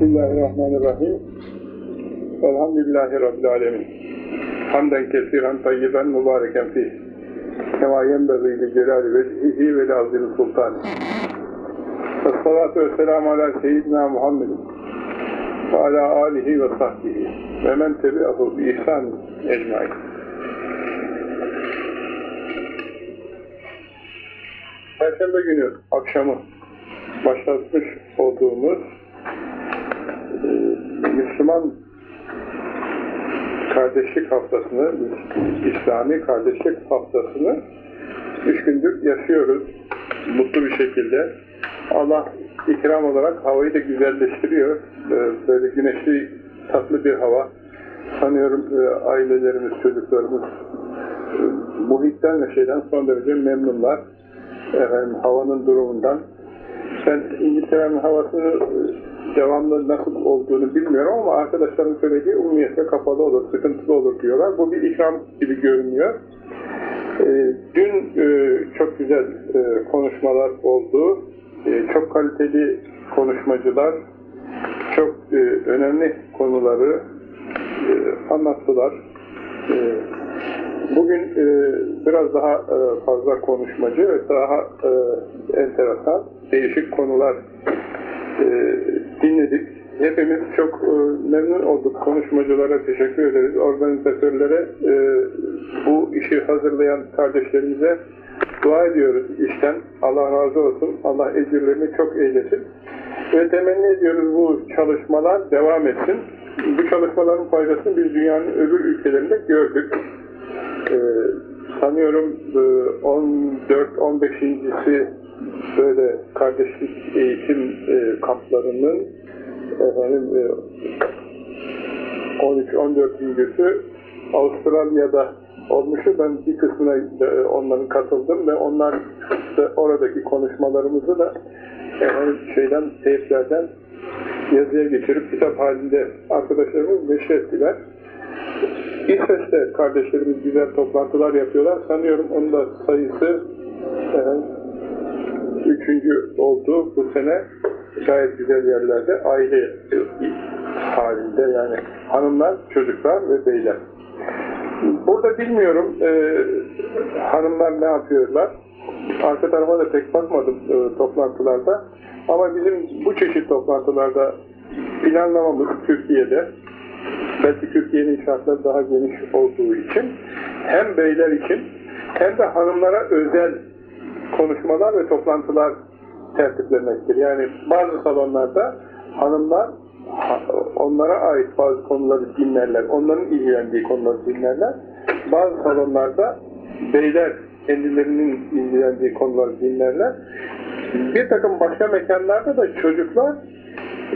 Bismillahirrahmanirrahim. Elhamdülillahi Rabbil alemin. Hamden kesiren tayyiben mübareken fih. Kema yenbeği li celali vecihihi ve lazim sultan. Esselatu vesselamu ala seyyidina Muhammedin ve ala alihi ve sahbihi ve men tebi'ahu bi ihsan ecmain. Perşembe günü akşamı başlatmış olduğumuz Müslüman kardeşlik haftasını, İslami kardeşlik haftasını üç gündür yaşıyoruz mutlu bir şekilde. Allah ikram olarak havayı da güzelleştiriyor. E, Böyle güneşli, tatlı bir hava. Sanıyorum e, ailelerimiz, çocuklarımız e, muhitten ve şeyden son derece memnunlar. Efendim, havanın durumundan. Ben İngiltere'nin havasını e, devamlı nasıl olduğunu bilmiyorum ama arkadaşlarım söylediği umumiyetle kapalı olur, sıkıntılı olur diyorlar. Bu bir ikram gibi görünüyor. E, dün e, çok güzel e, konuşmalar oldu. E, çok kaliteli konuşmacılar çok e, önemli konuları e, anlattılar. E, bugün e, biraz daha e, fazla konuşmacı ve daha e, enteresan, değişik konular e, dinledik. Hepimiz çok e, memnun olduk. Konuşmacılara teşekkür ederiz. Organizatörlere, e, bu işi hazırlayan kardeşlerimize dua ediyoruz işten. Allah razı olsun. Allah ecirlerini çok eylesin. Ve temenni ediyoruz bu çalışmalar devam etsin. Bu çalışmaların faydasını biz dünyanın öbür ülkelerinde gördük. Ee, sanıyorum e, 14-15.si böyle kardeşlik eğitim e, kamplarının efendim e, 13-14.sü Avustralya'da olmuştu. Ben bir kısmına e, onların katıldım ve onlar da oradaki konuşmalarımızı da efendim şeyden, teyplerden yazıya geçirip kitap halinde arkadaşlarımız neşrettiler. İsveç'te kardeşlerimiz güzel toplantılar yapıyorlar. Sanıyorum onun da sayısı üçüncü oldu bu sene. Gayet güzel yerlerde aile halinde yani hanımlar, çocuklar ve beyler. Burada bilmiyorum e, hanımlar ne yapıyorlar. Arka tarafa da pek bakmadım e, toplantılarda. Ama bizim bu çeşit toplantılarda planlamamız Türkiye'de belki Türkiye'nin şartları daha geniş olduğu için hem beyler için hem de hanımlara özel konuşmalar ve toplantılar tertiplemektir. Yani bazı salonlarda hanımlar onlara ait bazı konuları dinlerler, onların ilgilendiği konuları dinlerler. Bazı salonlarda beyler kendilerinin ilgilendiği konuları dinlerler. Bir takım başka mekanlarda da çocuklar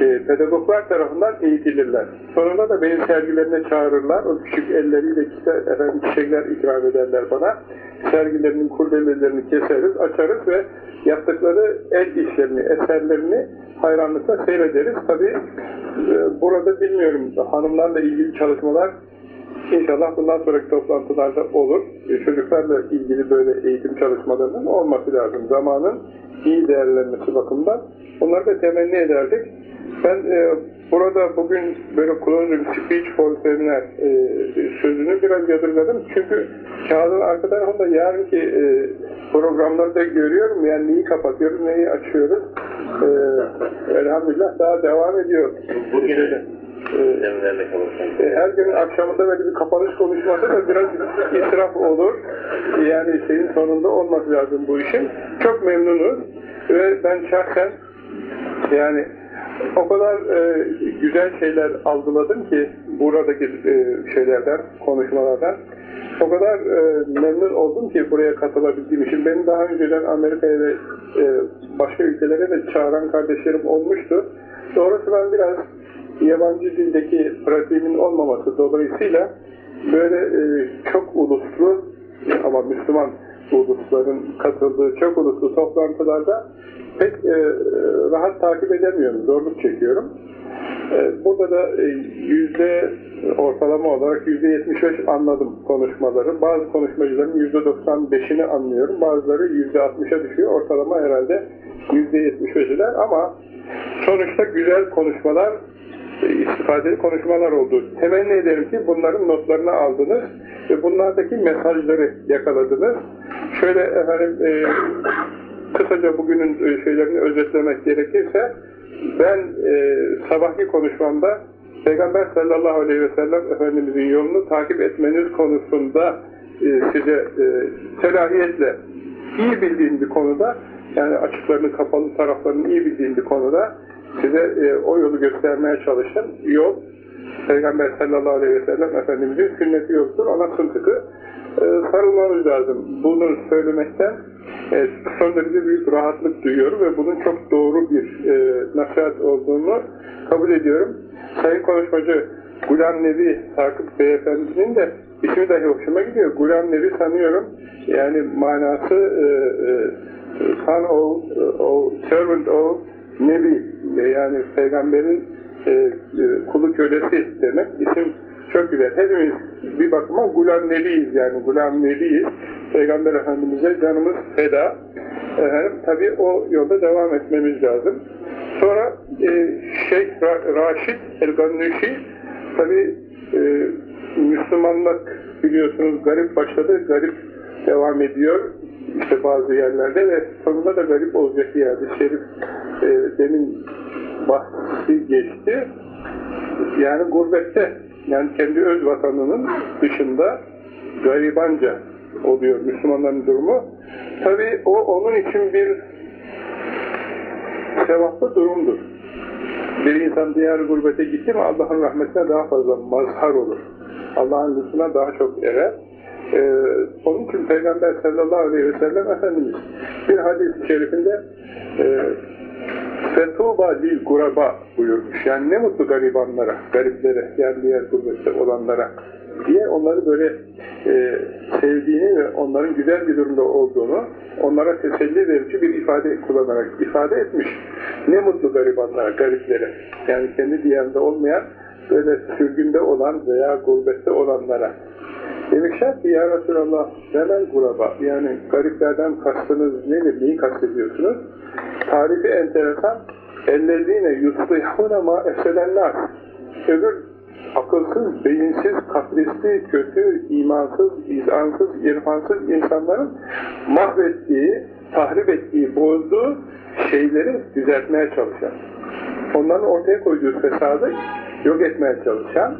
e, pedagoglar tarafından eğitilirler. Sonunda da benim sergilerine çağırırlar. O küçük elleriyle kitap, efendim, çiçekler ikram ederler bana. Sergilerinin kurdelelerini keseriz, açarız ve yaptıkları el işlerini, eserlerini hayranlıkla seyrederiz. Tabi e, burada bilmiyorum hanımlarla ilgili çalışmalar İnşallah bundan sonraki toplantılarda olur. E, çocuklarla ilgili böyle eğitim çalışmalarının olması lazım. Zamanın iyi değerlenmesi bakımından. Onları da temenni ederdik. Ben e, burada bugün böyle closing speech for seminar e, sözünü biraz yadırgadım. Çünkü kağıdın arka tarafında yarınki e, programları da görüyorum. Yani neyi kapatıyoruz, neyi açıyoruz. E, elhamdülillah daha devam ediyor. Bugün Ee, her gün akşamında böyle bir kapanış konuşması da biraz israf olur. Yani şeyin sonunda olması lazım bu işin. Çok memnunuz ve ben şahsen yani o kadar e, güzel şeyler algıladım ki buradaki e, şeylerden, konuşmalardan. O kadar e, memnun oldum ki buraya katılabildiğim için. Beni daha önceden Amerika'ya ve e, başka ülkelere de çağıran kardeşlerim olmuştu. Doğrusu ben biraz yabancı dildeki pratiğimin olmaması dolayısıyla böyle e, çok uluslu ama Müslüman ulusların katıldığı çok uluslu toplantılarda pek e, rahat takip edemiyorum, zorluk çekiyorum. E, burada da e, yüzde ortalama olarak yüzde 75 anladım konuşmaları. Bazı konuşmacıların yüzde 95'ini anlıyorum. Bazıları yüzde 60'a düşüyor. Ortalama herhalde yüzde yetmiş öyleler ama sonuçta güzel konuşmalar, e, istifadeli konuşmalar oldu. Temenni ederim ki bunların notlarını aldınız ve bunlardaki mesajları yakaladınız. Şöyle efendim e, kısaca bugünün e, şeylerini özetlemek gerekirse ben e, sabahki konuşmamda Peygamber sallallahu aleyhi ve sellem Efendimizin yolunu takip etmeniz konusunda e, size e, selahiyetle iyi bildiğim bir konuda yani açıklarını kapalı taraflarını iyi bildiğim bir konuda size e, o yolu göstermeye çalıştım. Yol Peygamber sallallahu aleyhi ve sellem Efendimizin sünneti yoktur. Ona sımsıkı e, sarılmamız lazım. Bunu söylemekten e, son derece büyük rahatlık duyuyorum ve bunun çok doğru bir e, nasihat olduğunu kabul ediyorum. Sayın konuşmacı Gulam Nevi Sakıp Beyefendi'nin de ismi dahi hoşuma gidiyor. Gulam Nevi sanıyorum yani manası e, e, son of, of, servant of Nebi yani peygamberin e, e, kulu kölesi demek isim çok güzel. Hepimiz bir bakıma Gulam Nebiyiz yani Gulam Nebiyiz. Peygamber Efendimiz'e canımız feda. Efendim, tabii o yolda devam etmemiz lazım. Sonra e, Şeyh Ra Raşid El-Gannuşi tabii e, Müslümanlık biliyorsunuz garip başladı, garip devam ediyor işte bazı yerlerde ve sonunda da garip olacak yerde şerif e, demin bahsi geçti. Yani gurbette yani kendi öz vatanının dışında garibanca oluyor Müslümanların durumu. Tabi o onun için bir sevaplı durumdur. Bir insan diğer gurbete gitti mi Allah'ın rahmetine daha fazla mazhar olur. Allah'ın lütfuna daha çok erer. Ee, onun için Peygamber sallallahu aleyhi ve sellem Efendimiz bir hadis-i şerifinde e, Fetuba lil guraba buyurmuş. Yani ne mutlu garibanlara, gariplere, yani diğer gurbette olanlara diye onları böyle e, sevdiğini ve onların güzel bir durumda olduğunu onlara teselli verici bir ifade kullanarak ifade etmiş. Ne mutlu garibanlara, gariplere. Yani kendi diyarında olmayan böyle sürgünde olan veya gurbette olanlara. Demişler ki ya Resulallah hemen guraba yani gariplerden kastınız nedir, neyi kastediyorsunuz? Tarifi enteresan ellezine yuslihune ma efsedenler öbür akılsız, beyinsiz, kaprisli, kötü, imansız, izansız, irfansız insanların mahvettiği, tahrip ettiği, bozduğu şeyleri düzeltmeye çalışan, onların ortaya koyduğu fesadı yok etmeye çalışan,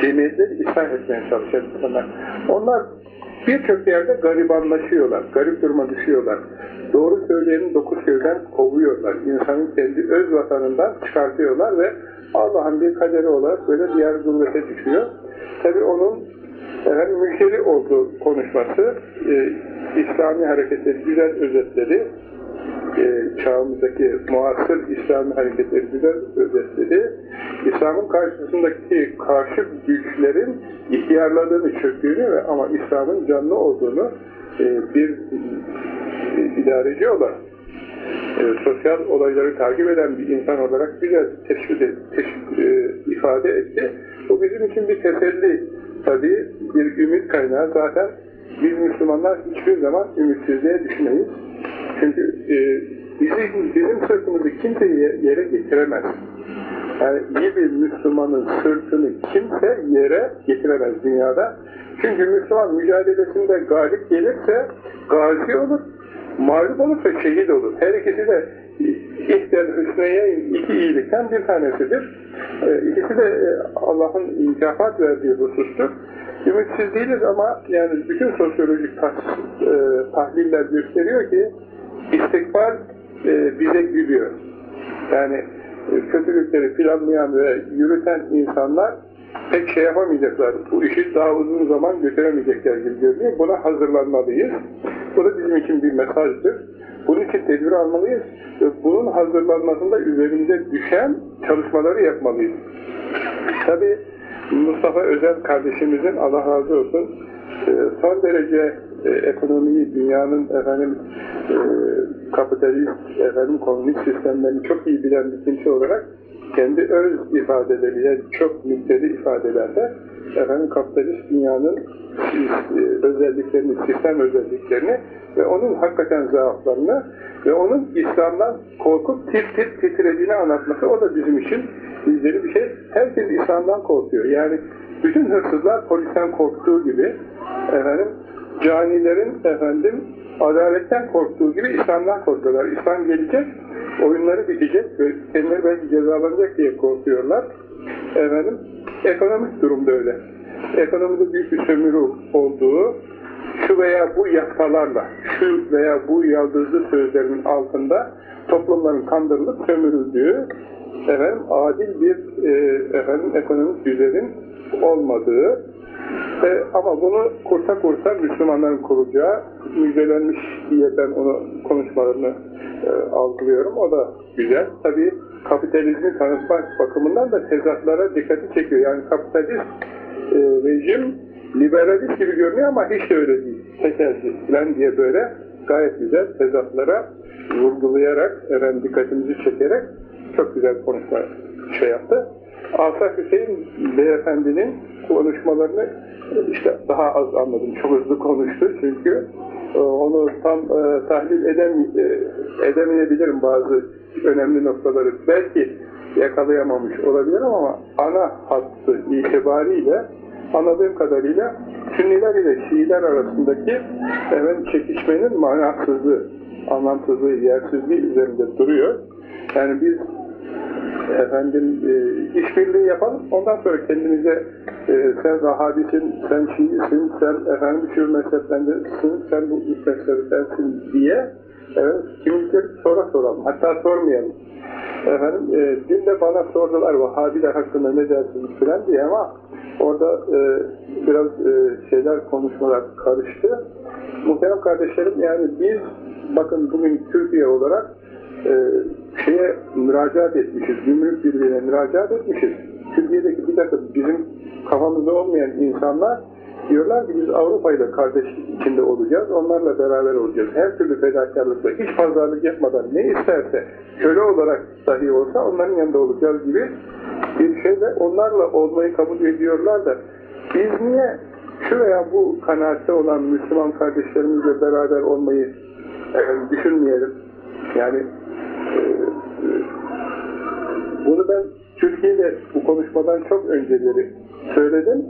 cemiyetleri ıslah etmeye çalışan insanlar. Onlar birçok yerde garibanlaşıyorlar, garip duruma düşüyorlar. Doğru söyleyeni dokuz köyden kovuyorlar. İnsanın kendi öz vatanından çıkartıyorlar ve Allah'ın bir kaderi olarak böyle diğer gurbete düşüyor. Tabi onun efendim, müşteri olduğu konuşması, e, İslami hareketleri güzel özetledi. E, çağımızdaki muasır İslami hareketleri güzel özetledi. İslam'ın karşısındaki karşı güçlerin ihtiyarladığını, çöktüğünü ama İslam'ın canlı olduğunu e, bir e, idareci olarak e, sosyal olayları takip eden bir insan olarak güzel teşvik, teşvik e, ifade etti. Bu bizim için bir teselli tabii, bir ümit kaynağı. Zaten biz Müslümanlar hiçbir zaman ümitsizliğe düşmeyiz. Çünkü e, bizim, bizim sırtımızı kimse yere getiremez. Yani iyi bir Müslümanın sırtını kimse yere getiremez dünyada. Çünkü Müslüman mücadelesinde galip gelirse gazi olur, mağlup olursa şehit olur. Her ikisi de ihtel hüsneyeyn iki iyilikten bir tanesidir. E, ikisi de e, Allah'ın mükafat verdiği husustur. Ümitsiz değiliz ama yani bütün sosyolojik e, tahliller gösteriyor ki istikbal e, bize gülüyor. Yani e, kötülükleri planlayan ve yürüten insanlar pek şey yapamayacaklar. Bu işi daha uzun zaman götüremeyecekler gibi görünüyor. Buna hazırlanmalıyız. Bu da bizim için bir mesajdır. Bunun için tedbir almalıyız. Bunun hazırlanmasında üzerinde düşen çalışmaları yapmalıyız. Tabi Mustafa Özel kardeşimizin Allah razı olsun son derece e, ekonomiyi, dünyanın efendim e, kapitalist, efendim komünist sistemlerini çok iyi bilen bir kimse olarak kendi öz ifadeleriyle çok müpteli ifadelerde efendim kapitalist dünyanın e, özelliklerini, sistem özelliklerini ve onun hakikaten zaaflarını ve onun İslam'dan korkup tir tir titrediğini anlatması o da bizim için bizleri bir şey. Herkes İslam'dan korkuyor. Yani bütün hırsızlar polisten korktuğu gibi efendim canilerin efendim adaletten korktuğu gibi İslam'dan korkuyorlar. İslam gelecek, oyunları bitecek ve kendileri belki cezalanacak diye korkuyorlar. Efendim, ekonomik durumda öyle. Ekonomide büyük bir sömürü olduğu, şu veya bu yasalarla, şu veya bu yaldızlı sözlerin altında toplumların kandırılıp sömürüldüğü, efendim, adil bir e, efendim, ekonomik düzenin olmadığı, e, ama bunu kurta kurta Müslümanların kuracağı müjdelenmiş diye ben onu konuşmalarını e, algılıyorum. O da güzel. Tabii kapitalizmi tanıtmak bakımından da tezatlara dikkati çekiyor. Yani kapitalist e, rejim liberalist gibi görünüyor ama hiç de öyle değil. Tekelci falan diye böyle gayet güzel tezatlara vurgulayarak, efendim dikkatimizi çekerek çok güzel konuşma şey yaptı. Asaf Hüseyin beyefendinin konuşmalarını işte daha az anladım. Çok hızlı konuştu çünkü e, onu tam e, tahlil edem, e, edemeyebilirim bazı önemli noktaları. Belki yakalayamamış olabilirim ama ana hattı itibariyle anladığım kadarıyla Sünniler ile Şiiler arasındaki hemen çekişmenin manasızlığı, anlamsızlığı, yersizliği üzerinde duruyor. Yani biz efendim e, işbirliği yapalım. Ondan sonra kendimize e, sen Vahabisin, sen Şiisin, sen efendim şu mezheplendesin, sen bu mezheplensin diye evet, kimlikleri sonra soralım. Hatta sormayalım. Efendim, e, dün de bana sordular Vahabiler hakkında ne dersiniz filan diye ama orada e, biraz e, şeyler, konuşmalar karıştı. Muhterem kardeşlerim yani biz bakın bugün Türkiye olarak e, şeye müracaat etmişiz, gümrük birliğine müracaat etmişiz. Türkiye'deki bir takım bizim kafamızda olmayan insanlar diyorlar ki biz Avrupa ile kardeşlik içinde olacağız, onlarla beraber olacağız. Her türlü fedakarlıkla, hiç pazarlık yapmadan ne isterse, köle olarak dahi olsa onların yanında olacağız gibi bir şeyle onlarla olmayı kabul ediyorlar da biz niye şu veya bu kanaatte olan Müslüman kardeşlerimizle beraber olmayı düşünmeyelim? Yani bunu ben Türkiye'de bu konuşmadan çok önceleri söyledim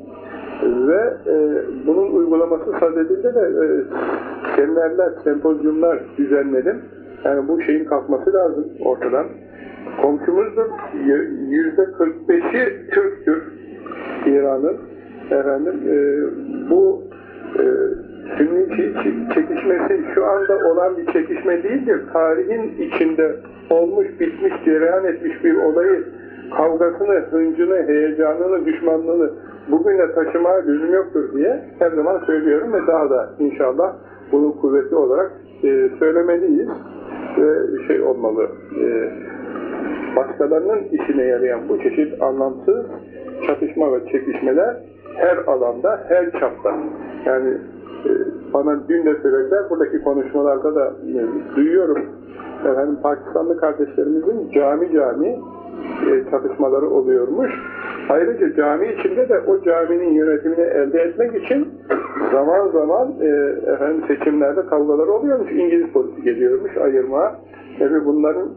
ve e, bunun uygulaması sadedinde de e, seminerler, sempozyumlar düzenledim. Yani bu şeyin kalkması lazım ortadan. Komşumuzdur. Yüzde 45'i Türktür İran'ın. Efendim e, bu e, Sünni çekişmesi şu anda olan bir çekişme değildir. Tarihin içinde olmuş, bitmiş, cereyan etmiş bir olayı kavgasını, hıncını, heyecanını, düşmanlığını bugüne taşımaya lüzum yoktur diye her zaman söylüyorum ve daha da inşallah bunu kuvvetli olarak e, söylemeliyiz ve şey olmalı e, başkalarının işine yarayan bu çeşit anlamsız çatışma ve çekişmeler her alanda, her çapta yani bana dün de söylediler, buradaki konuşmalarda da duyuyorum efendim Pakistanlı kardeşlerimizin cami cami e, çatışmaları oluyormuş. Ayrıca cami içinde de o caminin yönetimini elde etmek için zaman zaman e, efendim seçimlerde kavgalar oluyormuş. İngiliz polisi geliyormuş ayırma. Tabi bunların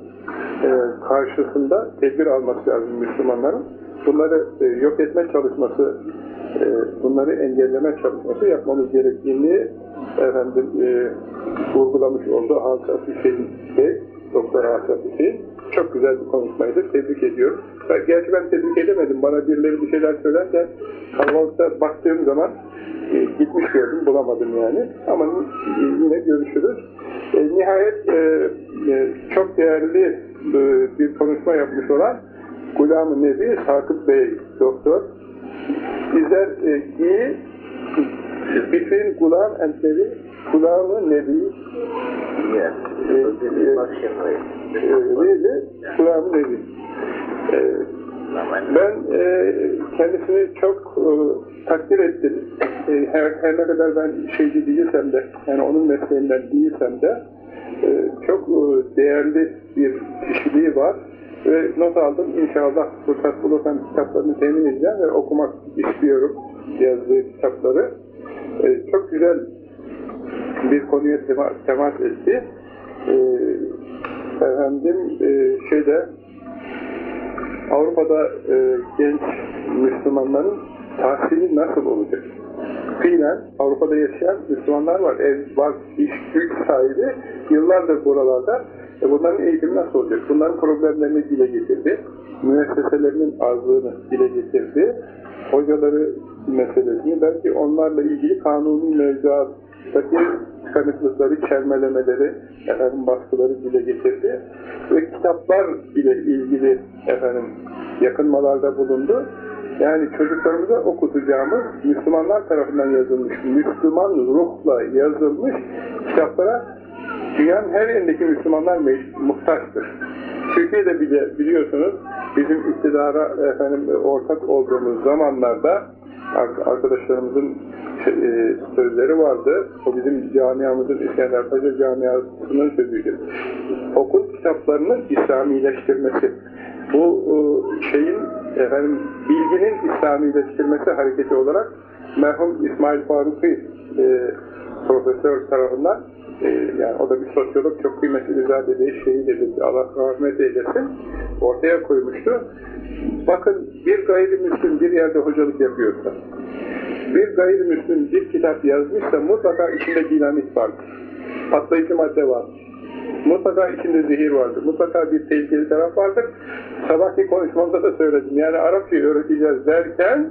e, karşısında tedbir alması lazım Müslümanların. Bunları e, yok etme çalışması, bunları engelleme çalışması yapmamız gerektiğini efendim e, vurgulamış oldu Hasan Hüseyin Bey, Doktor Hasan Hüseyin. Çok güzel bir konuşmaydı. Tebrik ediyorum. Gerçi ben tebrik edemedim. Bana birileri bir şeyler söylerken kalabalıkta baktığım zaman e, gitmiş gördüm. Bulamadım yani. Ama e, yine görüşürüz. E, nihayet e, e, çok değerli e, bir konuşma yapmış olan Gulam-ı Nebi Sakıp Bey doktor. Bizler e, iyi between Gulam and Nebi Gulam-ı Nebi Yes. e, e, Really? Gulam-ı Nebi. E, ben e, kendisini çok e, takdir ettim. E, her, her ne kadar ben şeyci değilsem de, yani onun mesleğinden değilsem de e, çok e, değerli bir kişiliği var. Ve not aldım. İnşallah fırsat bulursam kitaplarını temin edeceğim ve okumak istiyorum yazdığı kitapları. Ee, çok güzel bir konuya tema, temas etti. Ee, efendim e, şeyde Avrupa'da e, genç Müslümanların tahsili nasıl olacak? Fiilen Avrupa'da yaşayan Müslümanlar var. Ev var, iş, güç sahibi. Yıllardır buralarda. E bunların eğitimi nasıl olacak? Bunların problemlerini dile getirdi. Müesseselerinin azlığını dile getirdi. Hocaları meselesini, belki onlarla ilgili kanuni mevzuattaki tıkanıklıkları, çermelemeleri, efendim baskıları dile getirdi. Ve kitaplar ile ilgili efendim yakınmalarda bulundu. Yani çocuklarımıza okutacağımız Müslümanlar tarafından yazılmış, Müslüman ruhla yazılmış kitaplara dünyanın her yerindeki Müslümanlar muhtaçtır. Türkiye'de bile biliyorsunuz bizim iktidara efendim ortak olduğumuz zamanlarda arkadaşlarımızın e, sözleri vardı. O bizim camiamızın İskender Paşa camiasının sözüydü. Okul kitaplarının İslamileştirmesi. Bu e, şeyin efendim bilginin İslamileştirmesi hareketi olarak merhum İsmail Faruki e, profesör tarafından yani o da bir sosyolog çok kıymetli bir zade bir şeyi dedi. Allah rahmet eylesin. Ortaya koymuştu. Bakın bir gayrimüslim bir yerde hocalık yapıyorsa bir gayrimüslim bir kitap yazmışsa mutlaka içinde dinamit vardır. Patlayıcı madde vardır. Mutlaka içinde zehir vardır. Mutlaka bir tehlikeli taraf vardır. Sabahki konuşmamda da söyledim. Yani Arapça öğreteceğiz derken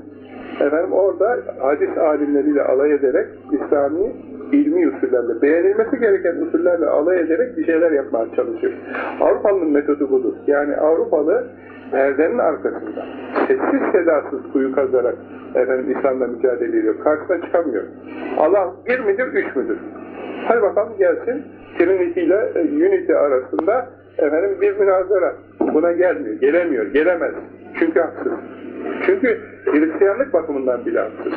efendim orada hadis alimleriyle alay ederek İslami ilmi usullerle, beğenilmesi gereken usullerle alay ederek bir şeyler yapmaya çalışıyor. Avrupalı'nın metodu budur. Yani Avrupalı perdenin arkasında sessiz sedasız kuyu kazarak efendim İslam'la mücadele ediyor. Karşısına çıkamıyor. Allah bir midir, üç müdür? Hadi bakalım gelsin. Trinity ile e, Unity arasında efendim bir münazara. Buna gelmiyor, gelemiyor, gelemez. Çünkü haksız. Çünkü Hristiyanlık bakımından bile haksız.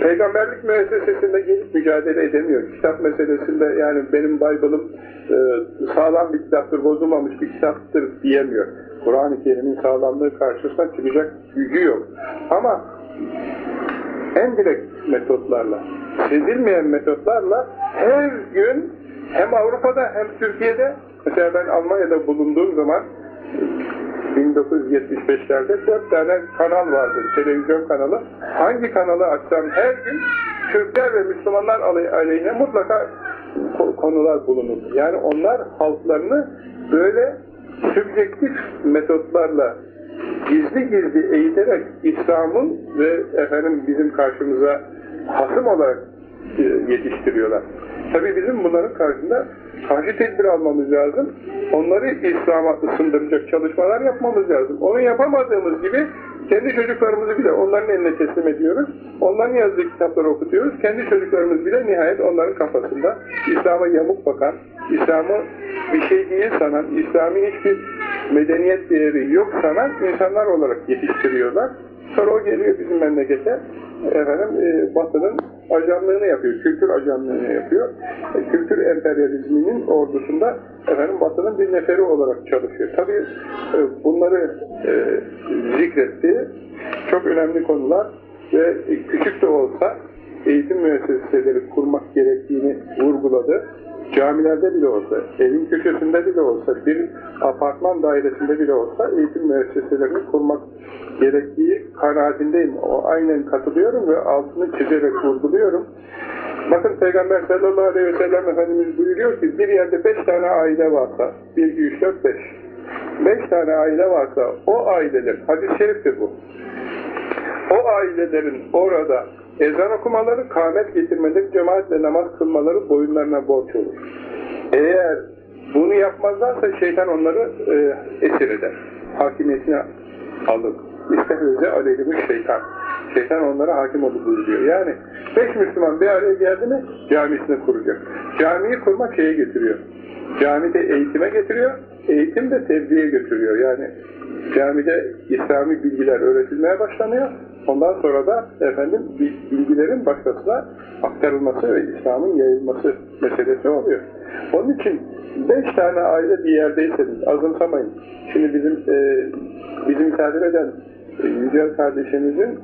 Peygamberlik müessesesinde gelip mücadele edemiyor. Kitap meselesinde yani benim Bible'ım e, sağlam bir kitaptır, bozulmamış bir kitaptır diyemiyor. Kur'an-ı Kerim'in sağlamlığı karşısında çıkacak gücü yok. Ama en direkt metotlarla, sezilmeyen metotlarla her gün hem Avrupa'da hem Türkiye'de mesela ben Almanya'da bulunduğum zaman 1975'lerde dört tane kanal vardı, televizyon kanalı. Hangi kanalı açsam her gün Türkler ve Müslümanlar aleyhine mutlaka konular bulunur. Yani onlar halklarını böyle sübjektif metotlarla gizli gizli eğiterek İslam'ın ve efendim bizim karşımıza hasım olarak e, yetiştiriyorlar. Tabi bizim bunların karşısında karşı tedbir almamız lazım. Onları İslam'a ısındıracak çalışmalar yapmamız lazım. Onu yapamadığımız gibi kendi çocuklarımızı bile onların eline teslim ediyoruz. Onların yazdığı kitapları okutuyoruz. Kendi çocuklarımız bile nihayet onların kafasında İslam'a yamuk bakan, İslam'ı bir şey değil sanan, İslami hiçbir medeniyet değeri yok sanan insanlar olarak yetiştiriyorlar. Sonra o geliyor bizim memlekete, efendim e, Batı'nın ajanlığını yapıyor, kültür ajanlığını yapıyor. E, kültür emperyalizminin ordusunda efendim Batı'nın bir neferi olarak çalışıyor. Tabii e, bunları e, zikretti. Çok önemli konular ve küçük de olsa eğitim müesseseleri kurmak gerektiğini vurguladı. Camilerde bile olsa, evin köşesinde bile olsa, bir apartman dairesinde bile olsa eğitim müesseselerini kurmak gerektiği kanaatindeyim. O aynen katılıyorum ve altını çizerek vurguluyorum. Bakın Peygamber sallallahu aleyhi ve sellem Efendimiz buyuruyor ki bir yerde beş tane aile varsa, bir, iki, üç, dört, beş. Beş tane aile varsa o aileler, hadis-i şeriftir bu. O ailelerin orada ezan okumaları, kâhmet getirmeleri, cemaatle namaz kılmaları boyunlarına borç olur. Eğer bunu yapmazlarsa şeytan onları e, esir eder. Hakimiyetine alır. İstehveze aleyhimiz şeytan. Şeytan onlara hakim olur buyuruyor. Yani beş Müslüman bir araya geldi mi camisini kuracak. Camiyi kurmak şeye getiriyor. Camide eğitime getiriyor. Eğitim de tebliğe götürüyor. Yani camide İslami bilgiler öğretilmeye başlanıyor. Ondan sonra da efendim bilgilerin başkasına aktarılması ve İslam'ın yayılması meselesi oluyor. Onun için beş tane aile bir yerdeyseniz azımsamayın. Şimdi bizim e, bizim misafir eden e, Yücel kardeşimizin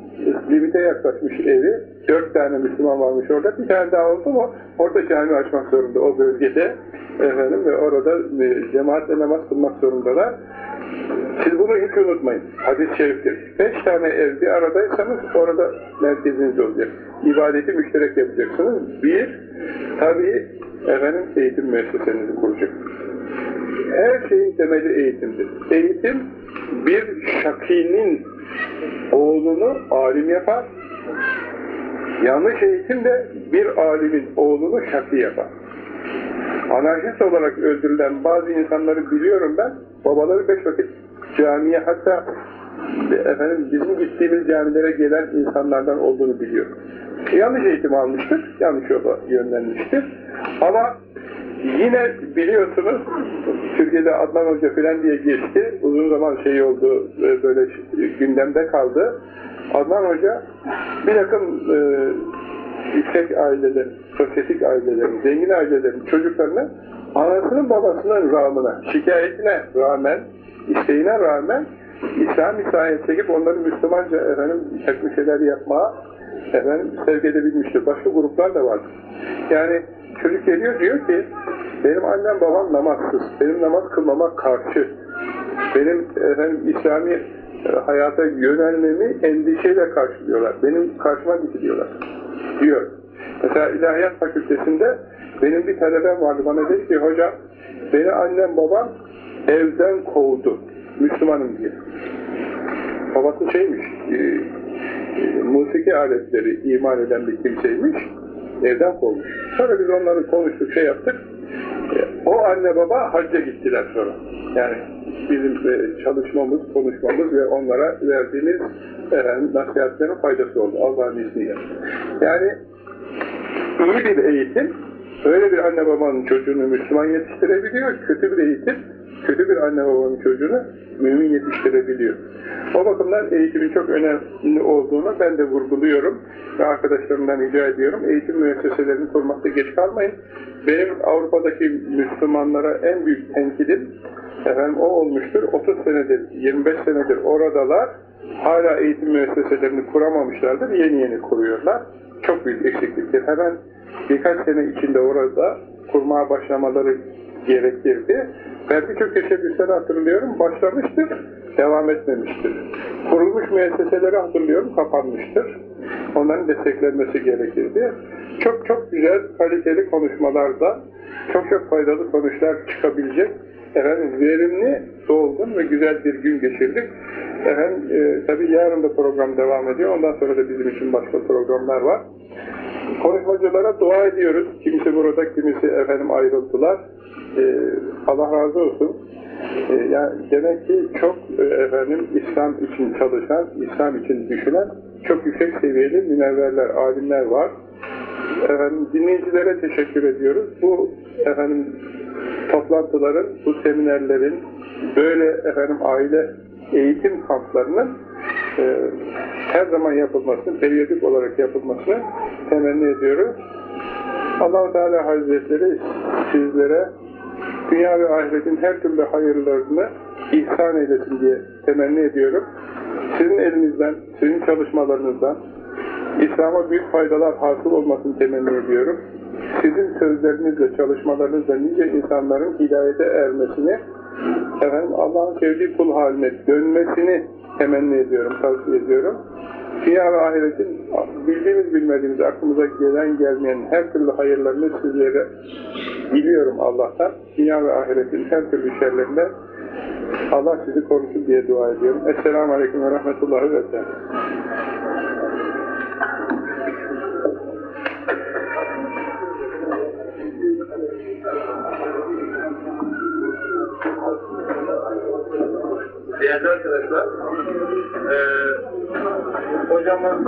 limite yaklaşmış evi. Dört tane Müslüman varmış orada. Bir tane daha oldu mu orada cami açmak zorunda o bölgede. Efendim ve orada e, cemaatle namaz kılmak zorundalar. Siz bunu hiç unutmayın. Hadis-i şeriftir. Beş tane ev bir aradaysanız orada merkeziniz olacak. İbadeti müşterek yapacaksınız. Bir, tabii efendim eğitim müessesenizi kuracaksınız. Her şeyin temeli eğitimdir. Eğitim bir şakinin oğlunu alim yapar. Yanlış eğitim de bir alimin oğlunu şaki yapar. Anarşist olarak öldürülen bazı insanları biliyorum ben. Babaları beş vakit camiye hatta efendim bizim gittiğimiz camilere gelen insanlardan olduğunu biliyorum. Yanlış eğitim almıştır, yanlış yola yönlenmiştir. Ama yine biliyorsunuz Türkiye'de Adnan Hoca filan diye geçti. Uzun zaman şey oldu, e, böyle gündemde kaldı. Adnan Hoca bir takım e, yüksek ailelerin, sosyetik ailelerin, zengin ailelerin çocuklarını anasının babasının rağmına, şikayetine rağmen, isteğine rağmen İslam sahip çekip onları Müslümanca efendim takım şeyler yapmaya efendim sevk edebilmiştir. Başka gruplar da var. Yani çocuk geliyor diyor ki benim annem babam namazsız. Benim namaz kılmama karşı. Benim efendim İslami e, hayata yönelmemi endişeyle karşılıyorlar. Benim karşıma dikiliyorlar. Diyor. Mesela İlahiyat Fakültesinde benim bir talebem vardı. Bana dedi ki hocam beni annem babam evden kovdu. Müslümanım diye. Babası şeymiş, e, e, musiki aletleri iman eden bir kimseymiş, evden kovmuş. Sonra biz onları konuştuk, şey yaptık. E, o anne baba hacca gittiler sonra. Yani bizim e, çalışmamız, konuşmamız ve onlara verdiğimiz efendim, nasihatlerin faydası oldu Allah'ın izniyle. Yani iyi bir eğitim, öyle bir anne babanın çocuğunu Müslüman yetiştirebiliyor, kötü bir eğitim, kötü bir anne babanın çocuğunu mümin yetiştirebiliyor. O bakımdan eğitimin çok önemli olduğunu ben de vurguluyorum ve arkadaşlarımdan rica ediyorum. Eğitim müesseselerini kurmakta geç kalmayın. Benim Avrupa'daki Müslümanlara en büyük tenkidim efendim o olmuştur. 30 senedir, 25 senedir oradalar. Hala eğitim müesseselerini kuramamışlardır. Yeni yeni kuruyorlar. Çok büyük eksikliktir. Hemen birkaç sene içinde orada kurmaya başlamaları gerekirdi. Ben birçok teşebbüsleri hatırlıyorum, başlamıştır, devam etmemiştir. Kurulmuş müesseseleri hatırlıyorum, kapanmıştır. Onların desteklenmesi gerekirdi. Çok çok güzel, kaliteli konuşmalarda çok çok faydalı sonuçlar çıkabilecek efendim verimli, dolgun ve güzel bir gün geçirdik. Efendim e, tabii yarın da program devam ediyor. Ondan sonra da bizim için başka programlar var. Konuşmacılara dua ediyoruz. Kimisi burada, kimisi efendim ayrıldılar. Ee, Allah razı olsun. Ee, yani demek ki çok e, efendim İslam için çalışan, İslam için düşünen çok yüksek seviyeli münevverler, alimler var. Efendim dinleyicilere teşekkür ediyoruz. Bu efendim toplantıların, bu seminerlerin böyle efendim aile eğitim kamplarının e, her zaman yapılmasını, periyodik olarak yapılmasını temenni ediyoruz. allah Teala Hazretleri sizlere dünya ve ahiretin her türlü hayırlarını ihsan eylesin diye temenni ediyorum. Sizin elinizden, sizin çalışmalarınızdan İslam'a büyük faydalar hasıl olmasını temenni ediyorum. Sizin sözlerinizle, çalışmalarınızla nice insanların hidayete ermesini, efendim Allah'ın sevdiği kul haline dönmesini temenni ediyorum, tavsiye ediyorum. Dünya ve ahiretin bildiğimiz bilmediğimiz aklımıza gelen gelmeyen her türlü hayırlarını sizlere biliyorum Allah'tan. Dünya ve ahiretin her türlü şerlerinden Allah sizi korusun diye dua ediyorum. Esselamu Aleyküm ve Rahmetullahi ve Berekatuhu. Değerli arkadaşlar, e, hocamız,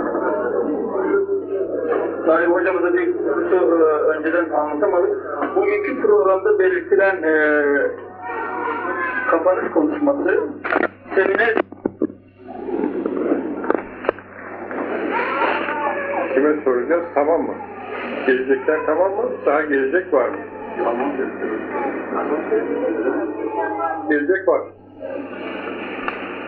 Naim hocamıza bir kısa e, önceden anlatamadık. Bugünkü programda belirtilen e, kapanış konuşması, seminer Kime soracağız? Tamam mı? Gelecekler tamam mı? Daha gelecek var mı? Gelecek var.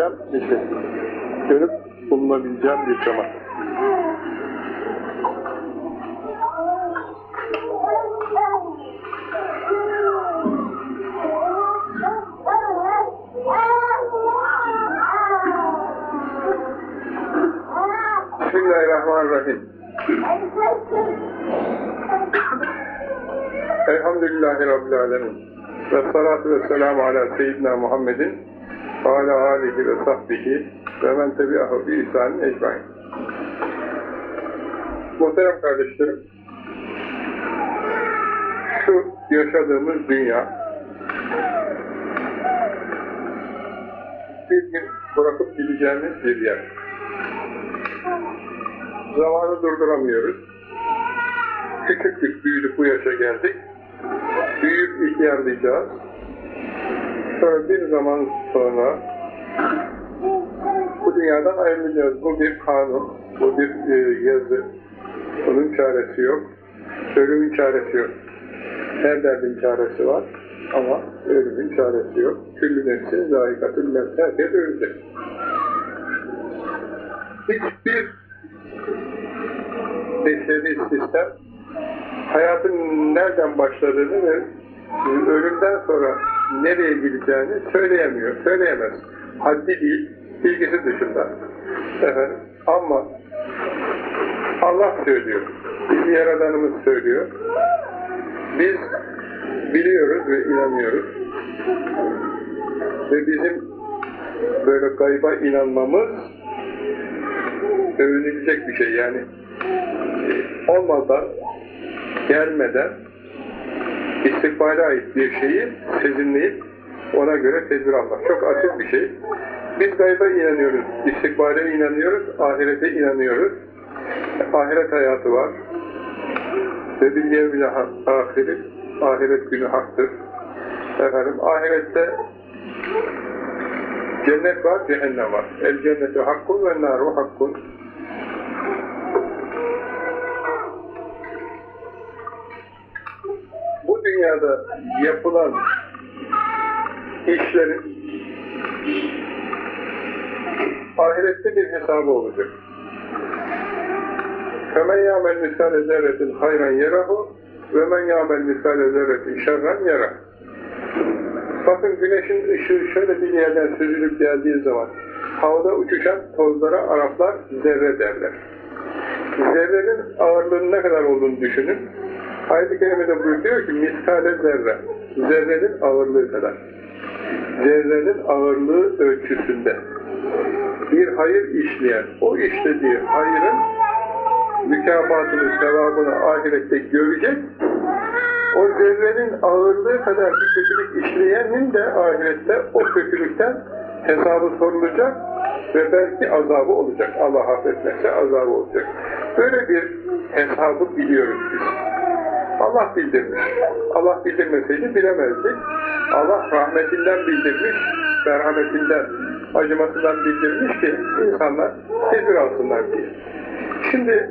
bulunabileceğim şey. Dönüp bulunabileceğim bir zaman. Bismillahirrahmanirrahim. Elhamdülillahi Rabbil Alemin. Ve salatu ve selamu ala seyyidina Muhammedin ala alihi ve sahbihi ve men tebi'ahu bi ihsanin ecmain. Muhterem kardeşlerim, şu yaşadığımız dünya bir gün bırakıp gideceğimiz bir yer. Zamanı durduramıyoruz. Küçüktük, büyüdük, bu yaşa geldik. Büyüyüp ihtiyarlayacağız. Bir zaman sonra bu dünyadan ayrılacağız. Bu bir kanun, bu bir e, yazı. Bunun çaresi yok. Ölümün çaresi yok. Her derdin çaresi var ama ölümün çaresi yok. Küllü nefsin zâikatül mevt. Herkes ölecek. Hiçbir beşeri sistem hayatın nereden başladığını ve ölümden sonra nereye gideceğini söyleyemiyor, söyleyemez. Haddi değil, bilgisi dışında. Efendim, ama Allah söylüyor, bizi Yaradanımız söylüyor. Biz biliyoruz ve inanıyoruz. Ve bizim böyle gayba inanmamız övünülecek bir şey yani olmadan, gelmeden istikbale ait bir şeyi sezinleyip ona göre tedbir almak. Çok açık bir şey. Biz gayba inanıyoruz, istikbale inanıyoruz, ahirete inanıyoruz. Ahiret hayatı var. Ve yer bile ahiri, ahiret günü haktır. Efendim, ahirette cennet var, cehennem var. El cenneti hakkun ve naru hakkun. bu dünyada yapılan işlerin ahirette bir hesabı olacak. فَمَنْ يَعْمَلْ مِثَالَ زَرَّةٍ خَيْرًا يَرَهُ وَمَنْ يَعْمَلْ مِثَالَ زَرَّةٍ شَرًّا يَرَهُ Bakın güneşin ışığı şöyle bir yerden süzülüp geldiği zaman havada uçuşan tozlara Araplar zerre derler. Zerrenin ağırlığının ne kadar olduğunu düşünün. Ayet-i Kerime'de buyuruyor ki miskale zerre. Zerrenin ağırlığı kadar. Zerrenin ağırlığı ölçüsünde. Bir hayır işleyen, o işlediği hayırın mükafatını, sevabını ahirette görecek. O zerrenin ağırlığı kadar bir kötülük işleyenin de ahirette o kötülükten hesabı sorulacak ve belki azabı olacak. Allah affetmezse azabı olacak. Böyle bir hesabı biliyoruz biz. Allah bildirmiş. Allah bildirmeseydi bilemezdik. Allah rahmetinden bildirmiş, merhametinden, acımasından bildirmiş ki insanlar tedbir alsınlar diye. Şimdi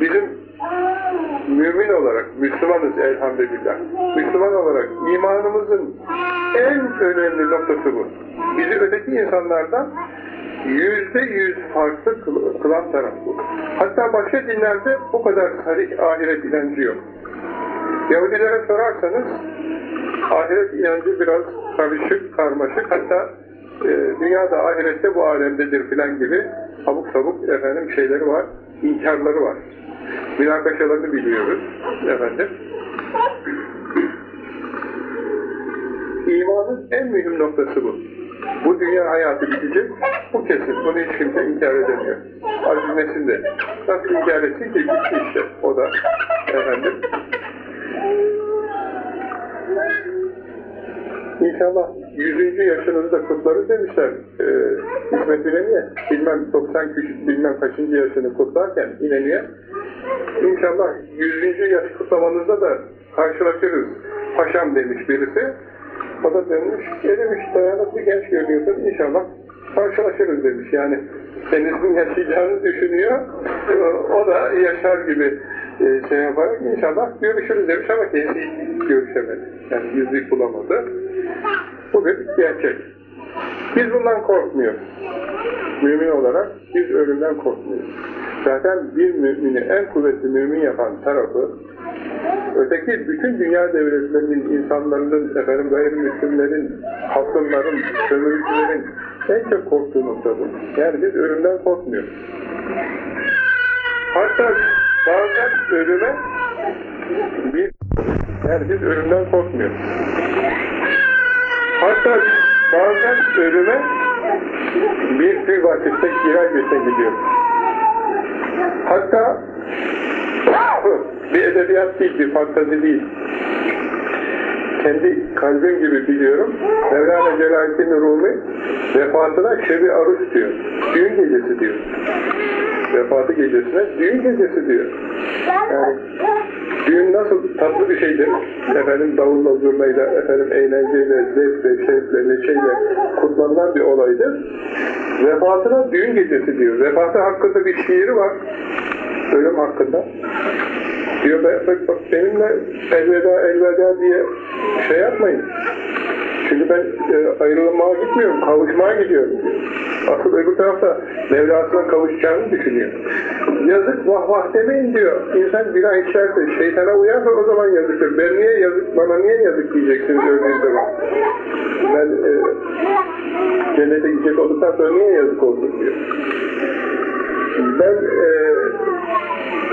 bizim mümin olarak, Müslümanız elhamdülillah. Müslüman olarak imanımızın en önemli noktası bu. Bizi öteki insanlardan yüzde yüz farklı kıl- kılan taraf bu. Hatta başka dinlerde bu kadar sarih ahiret inancı yok. Yahudilere sorarsanız ahiret inancı biraz karışık, karmaşık. Hatta e, dünyada ahirette bu alemdedir filan gibi abuk sabuk efendim şeyleri var, inkarları var. Münakaşalarını biliyoruz efendim. İmanın en mühim noktası bu. Bu dünya hayatı bitecek, bu kesin. Bunu hiç kimse inkar edemiyor. Aziz. Nasıl inkar etsin ki bitti işte. O da efendim. İnşallah 100. yaşınızı da kutlarız demişler. Ee, İsmet İnönü'ye. Bilmem 90 küçük bilmem kaçıncı yaşını kutlarken İnönü'ye. İnşallah 100. yaş kutlamanızda da karşılaşırız. Paşam demiş birisi. O da dönmüş, e demiş dayanıklı genç görünüyorsun inşallah karşılaşırız demiş. Yani kendisinin yaşayacağını düşünüyor. O da yaşar gibi e, şey yaparak inşallah görüşürüz demiş ama kendisi görüşemedi. Yani yüzük bulamadı. Bu bir gerçek. Biz bundan korkmuyoruz. Mümin olarak biz ölümden korkmuyoruz. Zaten bir mümini en kuvvetli mümin yapan tarafı öteki bütün dünya devletlerinin, insanların, efendim gayrimüslimlerin, hasımların, sömürücülerin en çok korktuğu nokta bu. Yani biz ölümden korkmuyoruz. Hatta bazen ölüme bir yani biz ölümden korkmuyoruz. Hatta bazen ölüme bir bir vakitte girer geçe gidiyoruz. Hatta bir edebiyat değil, bir fantazi değil. Kendi kalbim gibi biliyorum. Mevlana Celaleddin Rumi vefatına şebi arus diyor. Düğün gecesi diyor. Vefatı gecesine düğün gecesi diyor. Yani düğün nasıl tatlı bir şeydir. Efendim davulla zurnayla, efendim eğlenceyle, zevkle, şevkle, neşeyle kutlanılan bir olaydır. Vefatına düğün gecesi diyor. Vefatı hakkında bir şiiri var. Ölüm hakkında. Diyor bak, bak, bak benimle elveda elveda diye şey yapmayın. Çünkü ben e, ayrılmaya gitmiyorum, kavuşmaya gidiyorum diyor. Asıl öbür tarafta Mevlasına kavuşacağını düşünüyor. Yazık vah demeyin diyor. İnsan günah işlerse, şeytana uyarsa o zaman yazıktır. Ben niye yazık, bana niye yazık diyeceksiniz öldüğüm zaman. Ben e, cennete gidecek olduktan sonra niye yazık olsun diyor. Ben e,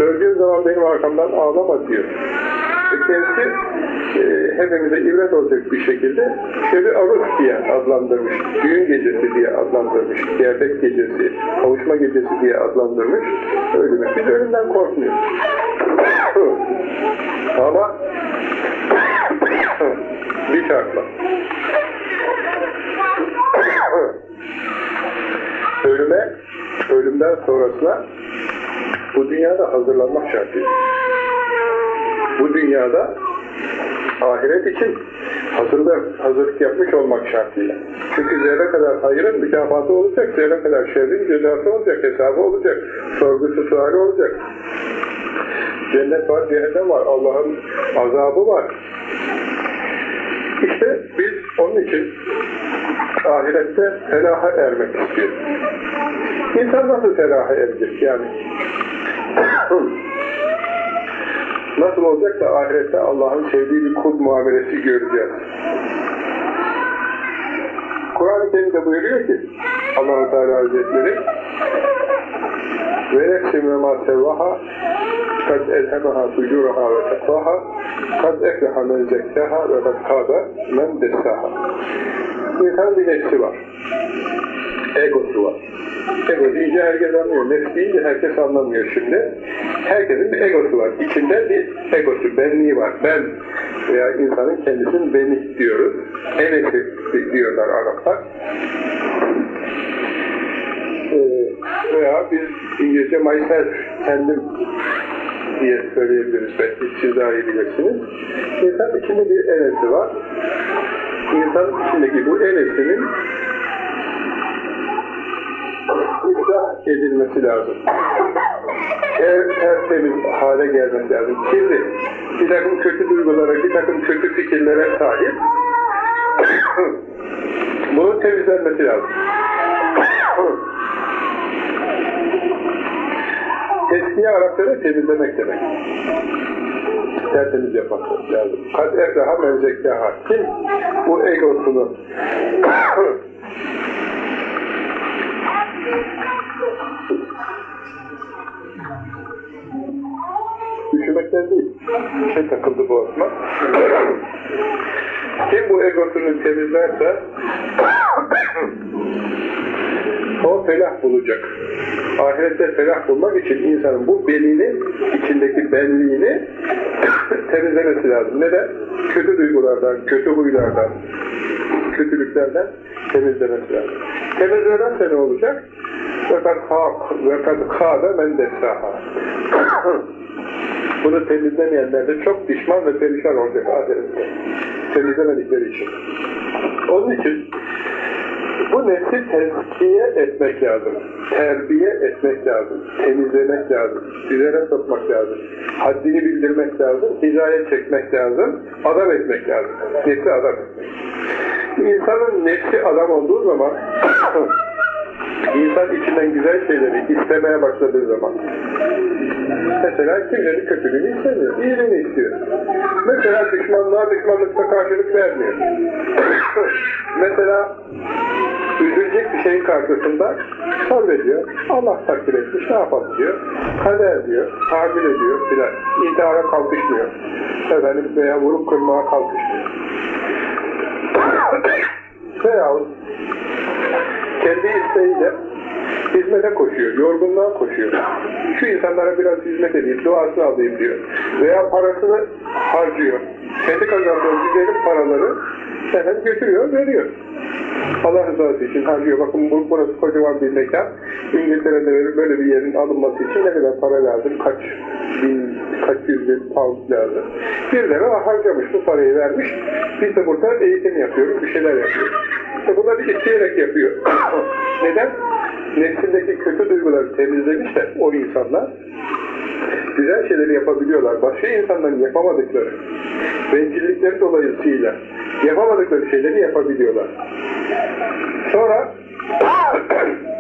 öldüğüm zaman benim arkamdan ağlama diyor. Ve kendisi e, hepimize ibret olacak bir şekilde Şebi Arus diye adlandırmış. Düğün gecesi diye adlandırmış. Gerdek gecesi, kavuşma gecesi diye adlandırmış. Ölümü. Biz ölümden korkmuyoruz. Ama bir şartla. Ölüme, ölümden sonrasına bu dünyada hazırlanmak şartıyla. Bu dünyada ahiret için hazırlık, hazırlık yapmış olmak şartıyla. Çünkü zerre kadar hayırın mükafatı olacak, zerre kadar şerrin cezası olacak, hesabı olacak, sorgusu suali olacak. Cennet var, cehennem var, Allah'ın azabı var. İşte biz onun için ahirette felaha ermek istiyoruz. İnsan nasıl felaha erecek yani? Nasıl olacak da ahirette Allah'ın sevdiği bir kul muamelesi göreceğiz. Kur'an-ı Kerim'de buyuruyor ki allah Teala Hazretleri sevvaha kad elhemeha fucuraha ve tekvaha kad efleha men zekkaha ve kad kâbe men dessaha İnsanın bir nefsi var. Egosu var. Ego deyince herkes anlıyor. Nefs deyince herkes anlamıyor şimdi. Herkesin bir egosu var. İçinde bir egosu, benliği var. Ben veya insanın kendisinin beni diyoruz. Enesi diyorlar Araplar. Ee, veya biz İngilizce myself, kendim diye söyleyebiliriz belki. Siz daha iyi bilirsiniz. İnsan içinde bir enesi var. İnsanın içindeki bu enesinin izah edilmesi lazım. ter, tertemiz hale gelmesi lazım. Kirli, bir takım kötü duygulara, bir takım kötü fikirlere sahip. Bunun temizlenmesi lazım. Eskiye Arapçada temizlemek demek. Tertemiz yapmak lazım. Kad efraha mevzekkaha. Kim bu egosunu Düşünmekten değil. Bir şey takıldı boğazıma. Kim bu egosunu temizlerse o felah bulacak. Ahirette felah bulmak için insanın bu belini, içindeki benliğini temizlemesi lazım. Neden? Kötü duygulardan, kötü huylardan, kötülüklerden temizlemesi lazım. Temizlerse ne olacak? Fakat hak ve kad kâbe men dessaha. Bunu temizlemeyenler de çok pişman ve perişan olacak ahirette. Temizlemedikleri için. Onun için bu nefsi tezkiye etmek lazım. Terbiye etmek lazım. Temizlemek lazım. Düzene sokmak lazım. Haddini bildirmek lazım. Hizaya çekmek lazım. Adam etmek lazım. Nefsi adam etmek. İnsanın nefsi adam olduğu zaman İnsan içinden güzel şeyleri istemeye başladığı zaman mesela kimsenin kötülüğünü istemiyor, iyiliğini istiyor. Mesela düşmanlığa düşmanlıkta karşılık vermiyor. mesela üzülecek bir şeyin karşısında sabrediyor. Allah takdir etmiş, ne yapalım diyor. Kader diyor, tahammül ediyor filan. İntihara kalkışmıyor. Efendim veya vurup kırmaya kalkışmıyor. Veyahut kendi isteğiyle hizmete koşuyor, yorgunluğa koşuyor. Şu insanlara biraz hizmet edeyim, duasını alayım diyor. Veya parasını harcıyor. Kendi kazandığı güzelim paraları efendim götürüyor, veriyor. Allah rızası için harcıyor. Bakın bu, burası kocaman bir mekan. İngiltere'de böyle bir yerin alınması için ne kadar para lazım? Kaç bin, kaç yüz bin pound lazım. Birileri harcamış, bu parayı vermiş. Biz de burada eğitim yapıyoruz, bir şeyler yapıyoruz. İşte bunları isteyerek yapıyor. Neden? Nefsindeki kötü duyguları temizlemişse o insanlar güzel şeyleri yapabiliyorlar. Başka insanların yapamadıkları, bencillikleri dolayısıyla yapamadıkları şeyleri yapabiliyorlar. Sonra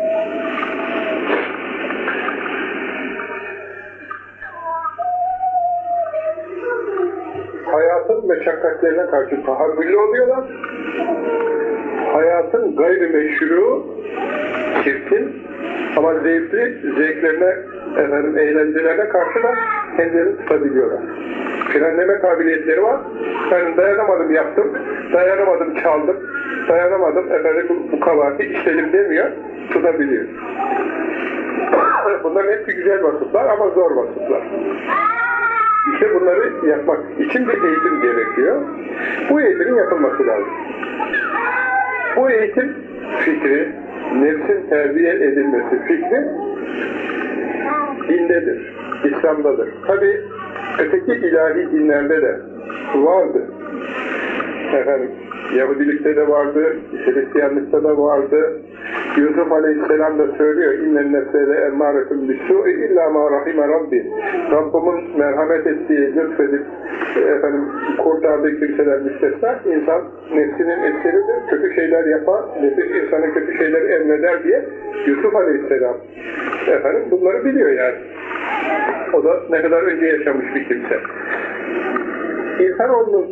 hayatın meşakkatlerine karşı tahammüllü oluyorlar. Hayatın gayrimeşru, çirkin ama zevkli zevklerine, efendim, eğlencelerine karşı da kendilerini tutabiliyorlar. Frenleme kabiliyetleri var. Ben dayanamadım yaptım, dayanamadım çaldım, dayanamadım efendim bu, bu kabahati işledim demiyor, tutabiliyor. Bunların hepsi güzel vasıflar ama zor vasıflar. İşte bunları yapmak için bir eğitim gerekiyor. Bu eğitimin yapılması lazım. Bu eğitim fikri, nefsin terbiye edilmesi fikri dindedir, İslam'dadır. Tabi öteki ilahi dinlerde de vardı. Efendim, Yahudilikte de vardı, Hristiyanlıkta da vardı. Yusuf Aleyhisselam da söylüyor innen nefsede emmâretun bis-sû'i illâ mâ rahime rabbi. Rabbimin merhamet ettiği, lütfedip efendim kurtardığı kimseler müstesna. İnsan nefsinin eseridir. Kötü şeyler yapar. Nefis insana kötü şeyler emreder diye Yusuf Aleyhisselam efendim bunları biliyor yani. O da ne kadar önce yaşamış bir kimse. İnsanoğlunun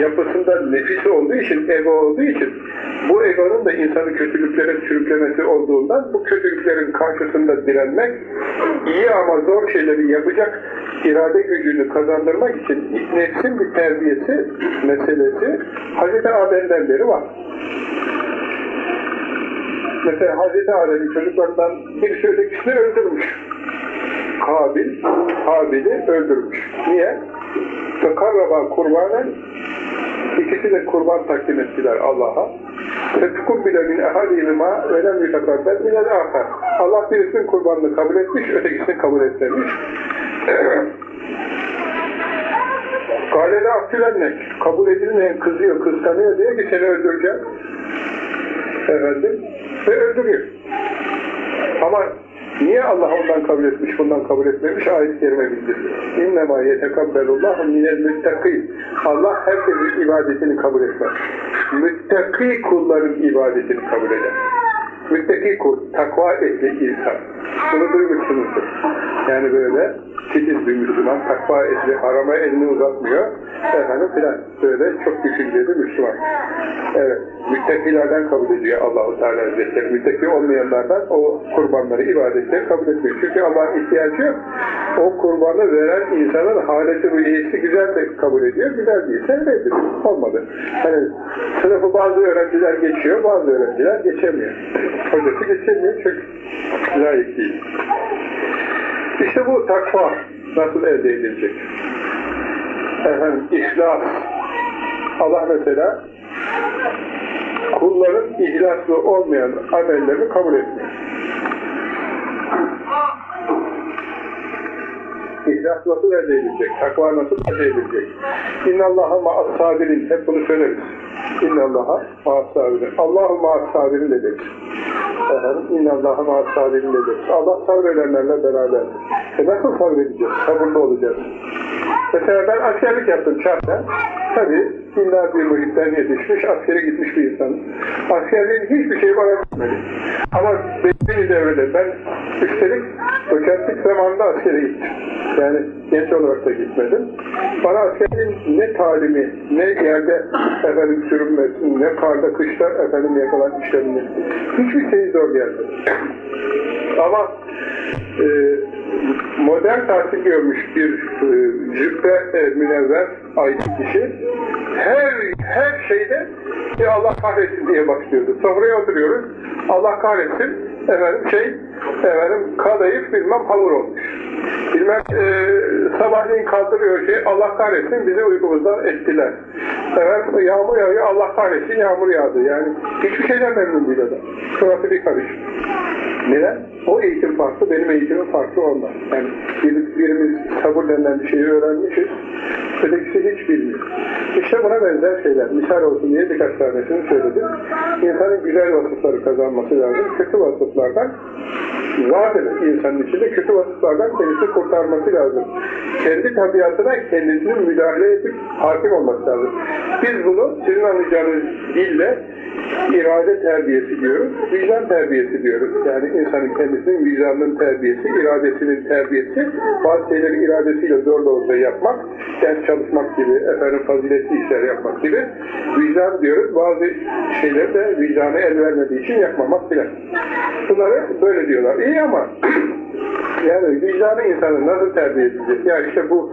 yapısında nefisi olduğu için, ego olduğu için bu egonun da insanı kötülüklere sürüklemesi olduğundan bu kötülüklerin karşısında direnmek, iyi ama zor şeyleri yapacak irade gücünü kazandırmak için nefsin bir terbiyesi meselesi Hazreti Adem'den beri var. Mesela Hazreti Adem'in çocuklarından birisi ötekisini öldürmüş. Kabil, Habil'i öldürmüş. Niye? Fekarraba kurbanen ikisi de kurban takdim ettiler Allah'a. Fetkum bile min ehadihima ve lem yutekabben minel ahar. Allah birisinin kurbanını kabul etmiş, ötekisini kabul etmemiş. Galede aktilenmek, kabul edilmeyen kızıyor, kıskanıyor diye ki seni öldüreceğim. Efendim, ve öldürüyor. Niye Allah ondan kabul etmiş, bundan kabul etmemiş? Ayet-i kerime bildiriyor. İnnemâ yetekabberullahu minel müttakî. Allah herkesin ibadetini kabul etmez. Müttakî kulların ibadetini kabul eder. Müttaki kul, takva ehli insan. Bunu duymuşsunuzdur. Yani böyle titiz bir Müslüman, takva ehli, harama elini uzatmıyor. Efendim filan. Böyle çok düşünceli Müslüman. Evet, müttakilerden kabul ediyor Allahu Teala Hazretleri. Müttaki olmayanlardan o kurbanları, ibadetleri kabul etmiyor. Çünkü Allah'ın ihtiyacı yok. O kurbanı veren insanın haleti ruhiyesi güzel de kabul ediyor, güzel değilse reddediyor. Olmadı. Hani sınıfı bazı öğrenciler geçiyor, bazı öğrenciler geçemiyor. Hocası geçemiyor çünkü layık değil. İşte bu takva nasıl elde edilecek? Efendim, ihlas. Allah mesela kulların ihlaslı olmayan amellerini kabul etmiyor. İhlas nasıl elde edilecek? Takva nasıl elde edilecek? İnnallâhe ma'as sabirin. Hep bunu söyleriz. İnnallâhe ma'as sabirin. Allahu ma'as sabirin de deriz. Efendim, innallâhe ma'as sabirin de. Allah sabredenlerle beraber. E nasıl sabredeceğiz? Sabırlı olacağız. Mesela ben askerlik yaptım Çar'da. Tabii dinler bir muhitten yetişmiş, askere gitmiş bir insanım. Askerliğin hiçbir şey bana gitmedi. Ama belli devrede ben üstelik doçentlik zamanında askere gittim. Yani genç olarak da gitmedim. Bana askerliğin ne talimi, ne yerde efendim sürünmesi, ne karda, kışta efendim yapılan işlemini hiçbir şey zor geldi. Ama e, modern tahsil görmüş bir e, cübbe e, münevver ait kişi her her şeyde ya Allah kahretsin diye başlıyordu. Sofraya oturuyoruz. Allah kahretsin efendim şey efendim kadayıf bilmem hamur olmuş. Bilmem e, sabahleyin kaldırıyor şey Allah kahretsin bizi uykumuzdan ettiler. Efendim yağmur yağıyor Allah kahretsin yağmur yağdı. Yani hiçbir şeyden memnun değil adam. Suratı bir karış. Neden? O eğitim farklı, benim eğitimim farklı ondan. Yani bir, birimiz sabır bir şeyi öğrenmişiz, ötekisi hiç bilmiyor. İşte buna benzer şeyler. Misal olsun diye birkaç tanesini söyledim. İnsanın güzel vasıfları kazanması lazım. Kötü vasıflardan zaten insanın içinde kötü vasıflardan kendisini kurtarması lazım. Kendi tabiatına kendisinin müdahale edip hakim olması lazım. Biz bunu sizin anlayacağınız dille irade terbiyesi diyoruz, vicdan terbiyesi diyoruz. Yani insanın kendisinin vicdanının terbiyesi, iradesinin terbiyesi, bazı şeyleri iradesiyle zor da olsa yapmak, ders çalışmak gibi, efendim faziletli işler yapmak gibi vicdan diyoruz. Bazı şeyleri de vicdanı el vermediği için yapmamak filan. Bunları böyle diyorlar. İyi ama yani vicdanı insanı nasıl terbiye edecek? Yani işte bu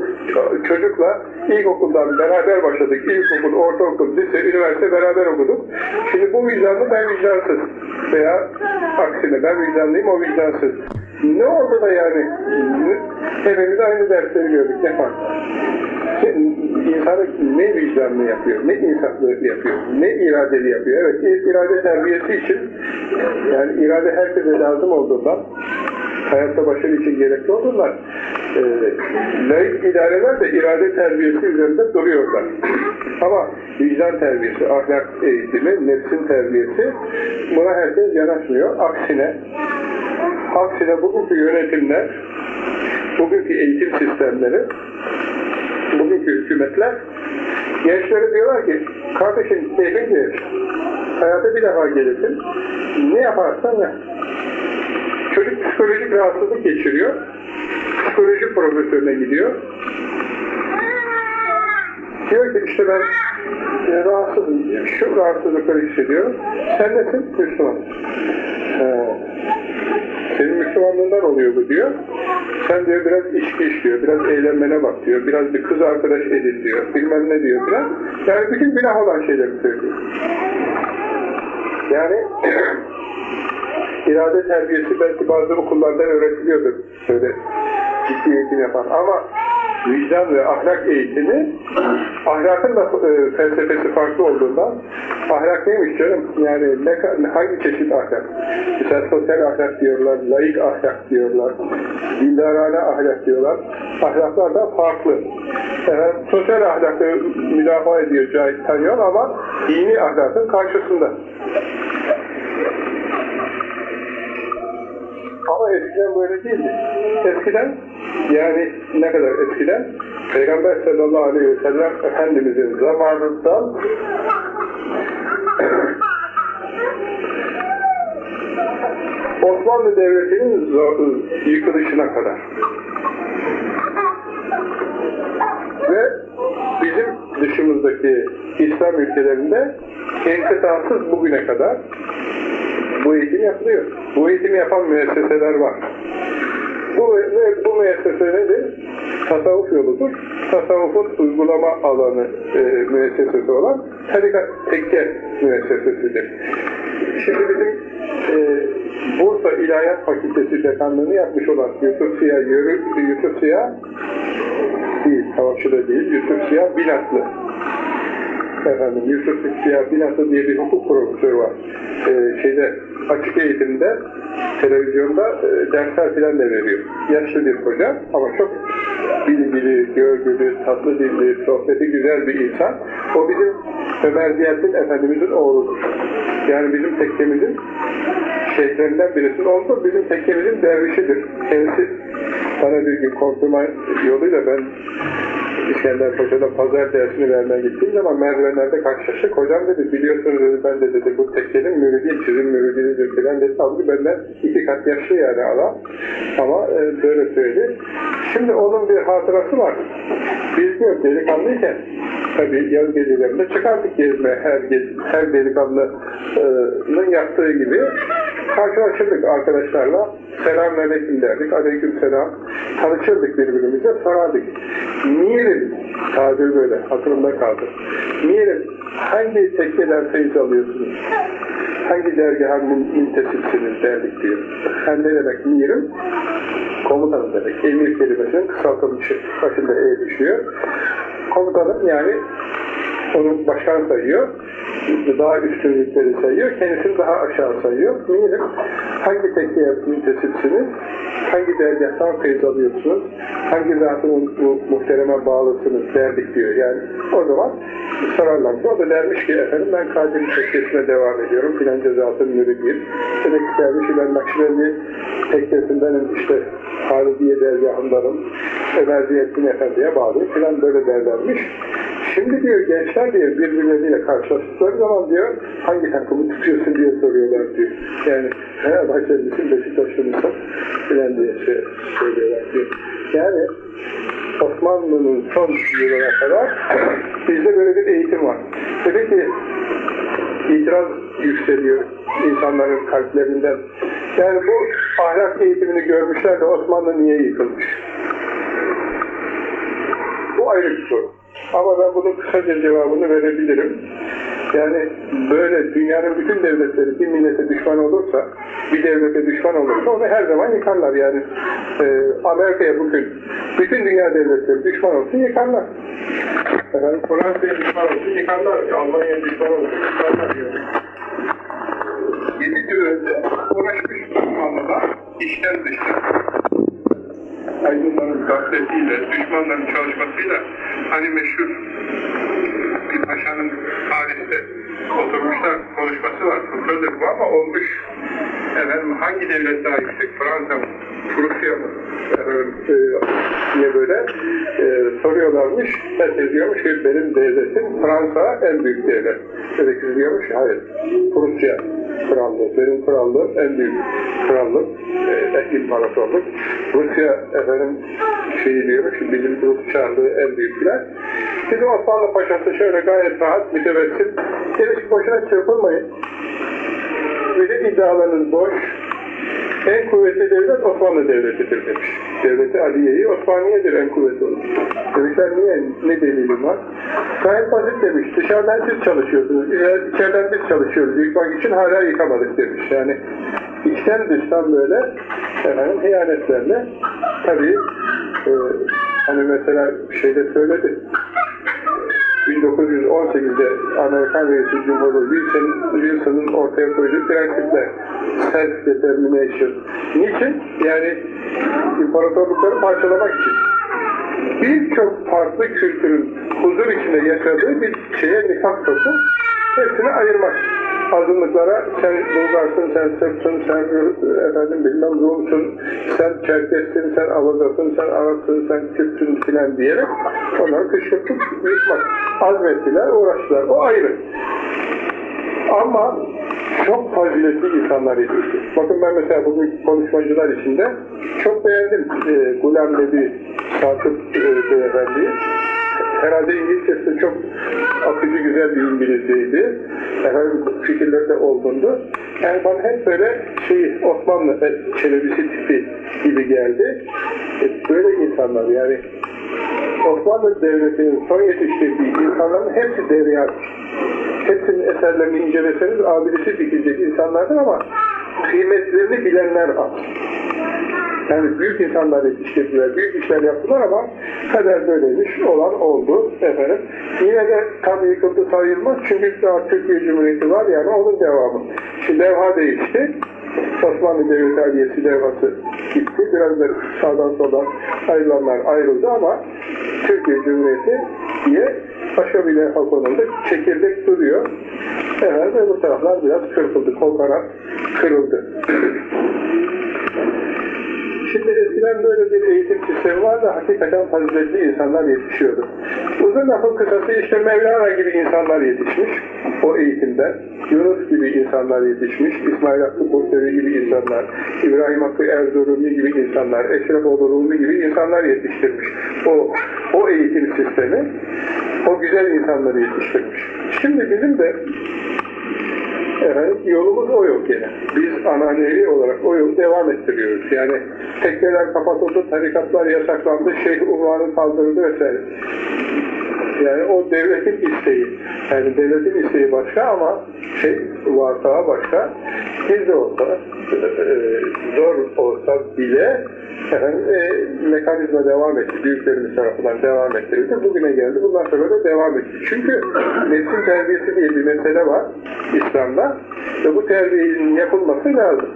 çocukla ilkokuldan beraber başladık. İlkokul, ortaokul, lise, üniversite beraber okuduk. Şimdi bu vicdanlı ben vicdansız. Veya aksine ben vicdanlıyım o vicdansız. Ne oldu da yani hepimiz aynı dersleri gördük. Ne fark var? İnsanı ne vicdanlı yapıyor, ne insaflı yapıyor, ne iradeli yapıyor. Evet, irade terbiyesi için yani irade herkese lazım olduğundan hayatta başarı için gerekli olduğundan e, laik idareler de irade terbiyesi üzerinde duruyorlar. Ama vicdan terbiyesi, ahlak eğitimi, nefsin terbiyesi buna herkes yanaşmıyor. Aksine aksine bugünkü yönetimler, bugünkü eğitim sistemleri, bugünkü hükümetler gençlere diyorlar ki kardeşim gelir. Hayata bir defa gelirsin. Ne yaparsan yap. Çocuk psikolojik rahatsızlık geçiriyor. Psikoloji profesörüne gidiyor. Diyor ki işte ben e, rahatsızım. Şu rahatsızlıkları hissediyorum. Sen nesin? Müslüman. Ee, Müslümanlığından oluyor bu diyor. Sen diyor biraz içki içiyor, biraz eğlenmene bak diyor, biraz bir kız arkadaş edin diyor, bilmem ne diyor filan. Yani bütün günah olan şeyleri söylüyor. Yani irade terbiyesi belki bazı okullarda öğretiliyordur böyle ciddi eğitim yapan ama vicdan ve ahlak eğitimi ahlakın da e, felsefesi farklı olduğundan ahlak neymiş canım? Yani ne, hangi çeşit ahlak? Mesela sosyal ahlak diyorlar, laik ahlak diyorlar, dindarane ahlak diyorlar. Ahlaklar da farklı. Efendim, sosyal ahlakı müdafaa ediyor Cahit Tanyon ama dini ahlakın karşısında. Ama eskiden böyle değildi. Eskiden yani ne kadar eskiden Peygamber sallallahu aleyhi ve sellem Efendimizin zamanından Osmanlı Devleti'nin yıkılışına kadar. Ve bizim dışımızdaki İslam ülkelerinde enkıtasız bugüne kadar bu eğitim yapılıyor. Bu eğitimi yapan müesseseler var. Bu, bu müessese nedir? Tasavvuf yoludur. Tasavvufun uygulama alanı e, müessesesi olan tarikat tekke müessesesidir. Şimdi bizim e, Bursa İlahiyat Fakültesi dekanlığını yapmış olan Yusuf Ziya, Yörü, Yusuf Ziya değil, savaşçı da değil, Yusuf Ziya Binatlı efendim Yusuf Ziya Binatlı diye bir hukuk profesörü var. Ee, şeyde açık eğitimde televizyonda e, dersler filan da veriyor. Yaşlı bir hoca ama çok bilgili, görgülü, tatlı dilli, sohbeti güzel bir insan. O bizim Ömer Ziyaddin Efendimizin oğludur. Yani bizim tekkemizin şeyhlerinden birisi. Oldu bizim tekkemizin dervişidir. Kendisi bana bir gün konfirma yoluyla ben İskender Paşa'da pazar dersini vermeye gittiğim zaman merdivenlerde karşılaştık. Hocam dedi biliyorsunuz dedi ben de dedi bu tekkenin müridiyim sizin müridinizdir filan dedi. Halbuki benden iki kat yaşlı yani adam. Ama e, böyle söyledi. Şimdi onun bir hatırası var. Biz diyor delikanlıyken tabii yaz gecelerinde çıkardık gezmeye her, her delikanlının yaptığı gibi karşılaşırdık arkadaşlarla. Selamünaleyküm derdik. Aleyküm selam. Tanışırdık birbirimize. Sorardık. Mirim tabir böyle hatırımda kaldı. Mirim hangi tekkeden feyiz alıyorsunuz? Hangi dergaha müntesipsiniz derdik diyor. Sen ne demek mirim? Komutanım demek. Emir kelimesinin kısaltılmışı. Başında E düşüyor. Komutanım yani onu başkan sayıyor, daha üstünlükleri sayıyor, kendisini daha aşağı sayıyor. Mirim, hangi tekkeye müntesipsiniz, hangi dergahtan feyiz alıyorsunuz, hangi zatın bu muhtereme bağlısınız derdik diyor. Yani o zaman sorarlarsa o da dermiş ki efendim ben Kadir tekkesine devam ediyorum, filanca zatın müridiyim. Demek ki dermiş ben Nakşibendi tekkesindenim işte Halidiye dergahındanım, Ömer Ziyaddin Efendi'ye bağlıyım. Filan böyle derlermiş. Şimdi diyor gençler diyor birbirleriyle karşılaştıkları zaman diyor hangi takımı tutuyorsun diye soruyorlar diyor. Yani Fenerbahçe misin Beşiktaşlı mısın filan diye şey, söylüyorlar diyor. Yani Osmanlı'nın son yılına kadar bizde böyle bir eğitim var. Tabii ki itiraz yükseliyor insanların kalplerinden. Yani bu ahlak eğitimini görmüşler de Osmanlı niye yıkılmış? Bu ayrı bir soru. Ama ben bunun kısaca cevabını verebilirim. Yani böyle dünyanın bütün devletleri bir millete düşman olursa, bir devlete düşman olursa onu her zaman yıkarlar. Yani e, Amerika'ya bugün bütün dünya devletleri düşman olsun yıkarlar. Efendim Fransa'ya düşman olsun yıkarlar. Almanya'ya düşman olsun yıkarlar. Yani. Yedi düğünde uğraşmış Osmanlı'da içten dıştan aydınların gaffetiyle, düşmanların çalışmasıyla hani meşhur bir paşanın Paris'te oturmuşlar konuşması var. Fıkradır bu ama olmuş. Efendim hangi devlet daha yüksek? Fransa mı? Rusya mı? Efendim, e, diye böyle e, soruyorlarmış. Herkes diyormuş ki benim devletim Fransa en büyük devlet. Öteki diyormuş hayır. Rusya krallığı. Benim krallığım en büyük krallık. E, imparatorluk. Rusya efendim şey diyormuş ki bizim Rus çarlığı en büyükler. Bizim Osmanlı Paşası şöyle gayet rahat mütevessit. Gerisi boşuna çırpılmayın. Bizim iddialarınız boş. En kuvvetli devlet Osmanlı Devleti'dir demiş. Devleti Aliye'yi Osmaniye'dir en kuvvetli olan. Demişler niye? Ne delilim var? Gayet basit demiş. Dışarıdan siz çalışıyorsunuz. İçer- İçeriden biz çalışıyoruz. Yıkmak için hala yıkamadık demiş. Yani içten dıştan böyle efendim hiyanetlerle tabii e, hani mesela şeyde söyledi 1918'de Amerikan reisi Cumhurbaşkanı Wilson, Wilson'ın ortaya koyduğu prensipler self-determination. Niçin? Yani imparatorlukları parçalamak için. Birçok farklı kültürün huzur içinde yaşadığı bir şeye nifak sokup hepsini ayırmak. azınlıklara sen Bulgarsın, sen Sırpsın, sen efendim bilmem Rumsun, sen Çerkessin, sen Avazasın, sen Arapsın, sen Kürtsün filan diyerek onları kışkırtıp yıkmak. Azmettiler, uğraştılar. O ayrı. Ama çok faziletli insanlar yetişti. Bakın ben mesela bugün konuşmacılar içinde çok beğendim e, Gulam Nebi Sakıp e, Beyefendi'yi. Herhalde İngilizcesi çok akıcı güzel bir İngilizceydi. Efendim fikirleri de olgundu. Yani bana hep böyle şey Osmanlı e, çelebisi tipi gibi geldi. E, böyle insanlar yani Osmanlı Devleti'nin son yetiştirdiği insanların hepsi deryat. Hepsinin eserlerini inceleseniz abidesi dikecek insanlardır ama kıymetlerini bilenler az. Yani büyük insanlar yetiştirdiler, büyük işler yaptılar ama kader böyleymiş, olan oldu efendim. Yine de tam yıkıldı sayılmaz çünkü daha Türkiye Cumhuriyeti var yani onun devamı. Şimdi levha değişti. Osmanlı Devleti Aliyesi levhası gitti. Biraz da sağdan soldan ayrılanlar ayrıldı ama Türkiye Cumhuriyeti diye levha konuldu. Çekirdek duruyor. Evet, öbür taraflar biraz kırpıldı. Kol kanat kırıldı. Şimdi eskiden böyle bir eğitim sistemi vardı, hakikaten faziletli insanlar yetişiyordu. Uzun lafın kısası işte Mevlana gibi insanlar yetişmiş o eğitimden. Yunus gibi insanlar yetişmiş, İsmail Hakkı Bursevi gibi insanlar, İbrahim Hakkı Erzurumi gibi insanlar, Eşrefoğlu Rumi gibi insanlar yetiştirmiş. O, o eğitim sistemi, o güzel insanları yetiştirmiş. Şimdi bizim de Evet, yolumuz o yok yine. Biz ananevi olarak o yolu devam ettiriyoruz. Yani tekkeler kapatıldı, tarikatlar yasaklandı, şeyh unvanı kaldırıldı vesaire. Yani o devletin isteği. Yani devletin isteği başka ama şey varsağı başka. Biz de olsa, e, e, zor olsa bile efendim, e, mekanizma devam etti. Büyüklerimiz tarafından devam ettirildi. Bugüne geldi. Bundan sonra da devam edecek. Çünkü nefsin terbiyesi diye bir mesele var İslam'da ve bu terbiyenin yapılması lazım.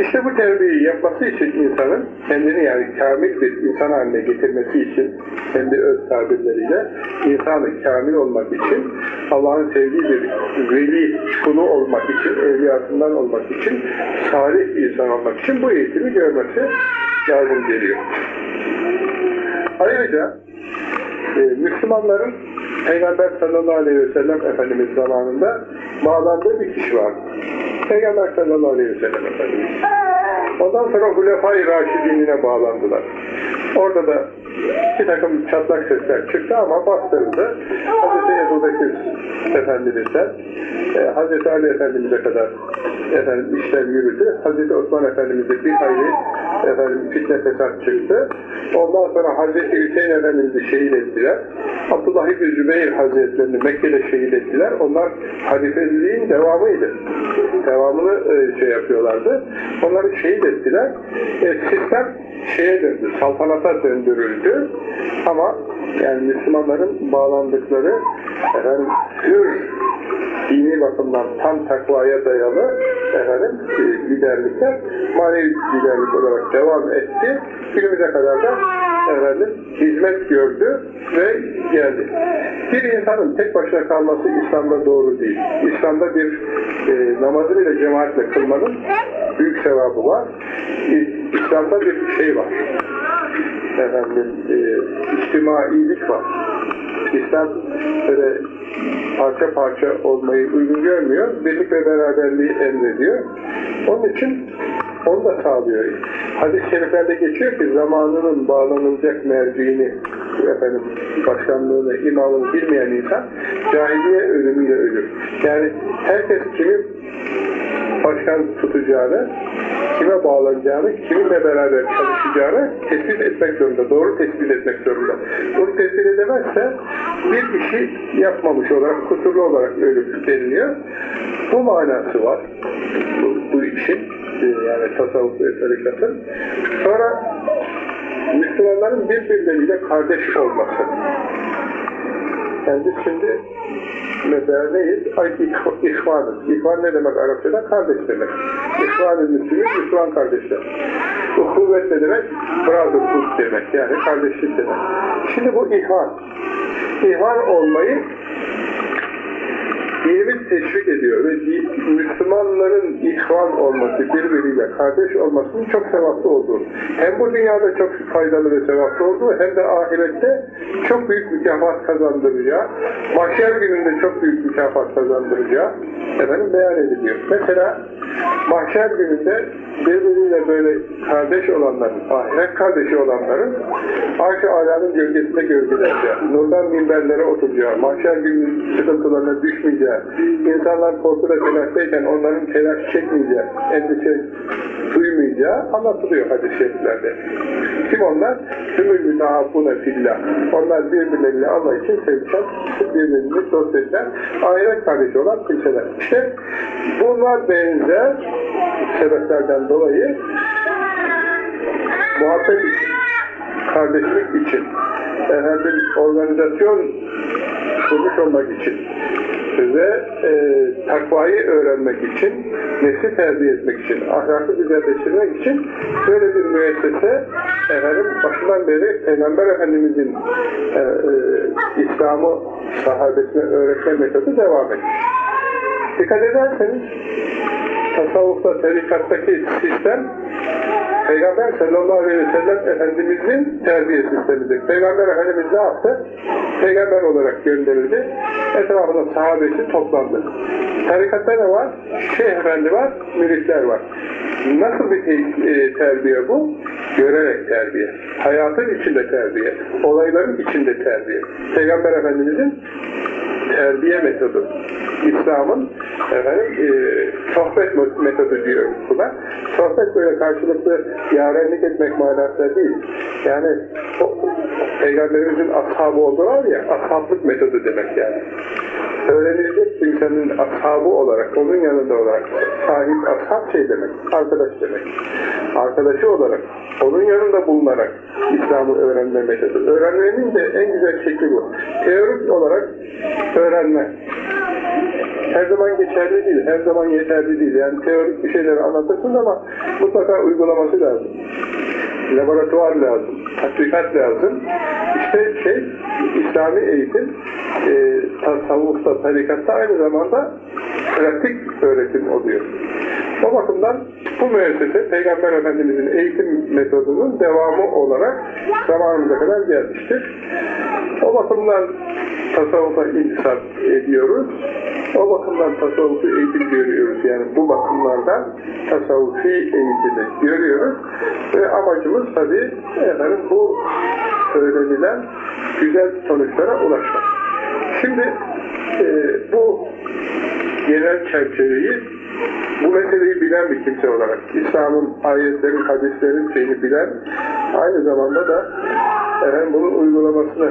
İşte bu terbiyeyi yapması için insanın kendini yani kamil bir insan haline getirmesi için kendi öz tabirleriyle insanı kamil olmak için Allah'ın sevdiği bir veli kulu olmak için, evliyasından olmak için, salih insan olmak için bu eğitimi görmesi lazım geliyor. Ayrıca e, Müslümanların Peygamber sallallahu aleyhi ve sellem Efendimiz zamanında bağlandığı bir kişi vardı. Peygamber sallallahu aleyhi ve sellem Efendimiz. Ondan sonra Hulefai Raşidinine bağlandılar. Orada da bir takım çatlak sesler çıktı ama bastırıldı. Hazreti Ebu Bekir Efendimiz'den e, Hazreti Ali Efendimiz'e kadar efendim, işler yürüdü. Hazreti Osman Efendimiz'e bir hayli efendim, fitne fesat çıktı. Ondan sonra Hazreti Hüseyin Efendimiz'i şehit ettiler. Abdullah İbni Zübeyir Hazretlerini Mekke'de şehit ettiler. Onlar halifeliğin devamıydı. Devamını e, şey yapıyorlardı. Onları şehit ettiler. E, sistem şeye döndü, saltanata döndürüldü. Ama yani Müslümanların bağlandıkları efendim, hür dini bakımdan tam takvaya dayalı efendim, e, liderlikler manevi liderlik olarak devam etti. Günümüze kadar da efendim, hizmet gördü ve geldi. Bir insanın tek başına kalması İslam'da doğru değil. İslam'da bir e, namazı bile cemaatle kılmanın büyük sevabı var. İ- İslam'da bir şey var. Efendim, e, içtimailik var. İslam böyle parça parça olmayı uygun görmüyor. Birlik ve beraberliği emrediyor. Onun için onu da sağlıyor. Hadis-i şeriflerde geçiyor ki zamanının bağlanılacak merciğini, efendim, başkanlığını, imamını bilmeyen insan cahiliye ölümüyle ölür. Yani herkes kimi başkan tutacağını, kime bağlanacağını, kiminle beraber çalışacağını tespit etmek zorunda, doğru tespit etmek zorunda. Bunu tespit edemezse bir işi yapmamış olarak, kusurlu olarak ölüm deniliyor. Bu manası var bu, bu işin, e, yani tasavvuf ve tarikatın. Sonra Müslümanların birbirleriyle kardeş olması. Yani biz mesela neyiz? Ay, ihv- ihvanız. İhvan ne demek Arapçada? Kardeş demek. İhvan-ı Müslümin, Müslüman kardeşler. Uhuvvet ne demek? Brotherhood demek. Yani kardeşlik demek. Şimdi bu ihvan. İhvan olmayı dinimiz teşvik ediyor ve Müslümanların ihvan olması, birbiriyle kardeş olmasının çok sevaplı olduğu, hem bu dünyada çok faydalı ve sevaplı olduğu hem de ahirette çok büyük mükafat kazandıracağı, mahşer gününde çok büyük mükafat kazandıracağı efendim beyan ediliyor. Mesela mahşer gününde birbiriyle böyle kardeş olanların, ahiret kardeşi olanların arş-ı alanın gölgesinde gölgeleneceği, nurdan minberlere oturacağı, mahşer gününün sıkıntılarına düşmeyeceği, insanlar korkuda telaştayken onların telaş çekmeyeceği, endişe duymayacağı anlatılıyor hadis-i şeriflerde. Kim onlar? Tümül mütehabbune fillah. Onlar birbirleriyle Allah için sevişen, birbirini dost edilen, ahiret kardeşi olan kimseler. İşte bunlar benzer sebeplerden dolayı muhabbet kardeşlik için, efendim, organizasyon kurmuş olmak için ve e, takvayı öğrenmek için, nesli terbiye etmek için, ahlakı güzelleştirmek için böyle bir müessese efendim, başından beri Peygamber Efendimizin e, e, İslam'ı sahabesine öğretme metodu devam etmiş. Dikkat ederseniz tasavvufta, tarikattaki sistem Peygamber sallallahu aleyhi ve sellem Efendimizin terbiye sistemidir. Peygamber Efendimiz ne yaptı? Peygamber olarak gönderildi. Etrafında sahabesi toplandı. Tarikatta ne var? Şeyh Efendi var, müritler var. Nasıl bir e, terbiye bu? Görerek terbiye. Hayatın içinde terbiye. Olayların içinde terbiye. Peygamber Efendimizin terbiye metodu. İslam'ın efendim, e, sohbet metodu diyor buna. Sohbet böyle karşılıklı yarenlik etmek manasında değil. Yani o, Peygamberimizin ashabı oldular ya, ashablık metodu demek yani. Öğrenilecek kimsenin ashabı olarak, onun yanında olarak sahip ashab şey demek, arkadaş demek. Arkadaşı olarak, onun yanında bulunarak İslam'ı öğrenme metodu. Öğrenmenin de en güzel şekli bu. Teorik olarak öğrenme. Her zaman geçerli değil, her zaman yeterli değil. Yani teorik bir şeyleri anlatırsın ama mutlaka uygulaması lazım. Laboratuvar lazım, tatbikat lazım. İşte şey, İslami eğitim, e, tasavvufta, tarikatta aynı zamanda pratik öğretim oluyor. O bakımdan bu müessese Peygamber Efendimizin eğitim metodunun devamı olarak zamanımıza kadar gelmiştir. O bakımdan tasavvufa intisap ediyoruz. O bakımdan tasavvufi eğitim görüyoruz. Yani bu bakımlardan tasavvufi eğitimi görüyoruz. Ve amacımız tabii efendim bu söylenilen güzel sonuçlara ulaşmak. Şimdi e, bu genel çerçeveyi bu meseleyi bilen bir kimse olarak, İslam'ın ayetlerin, hadislerin şeyini bilen, aynı zamanda da efendim, bunun uygulamasını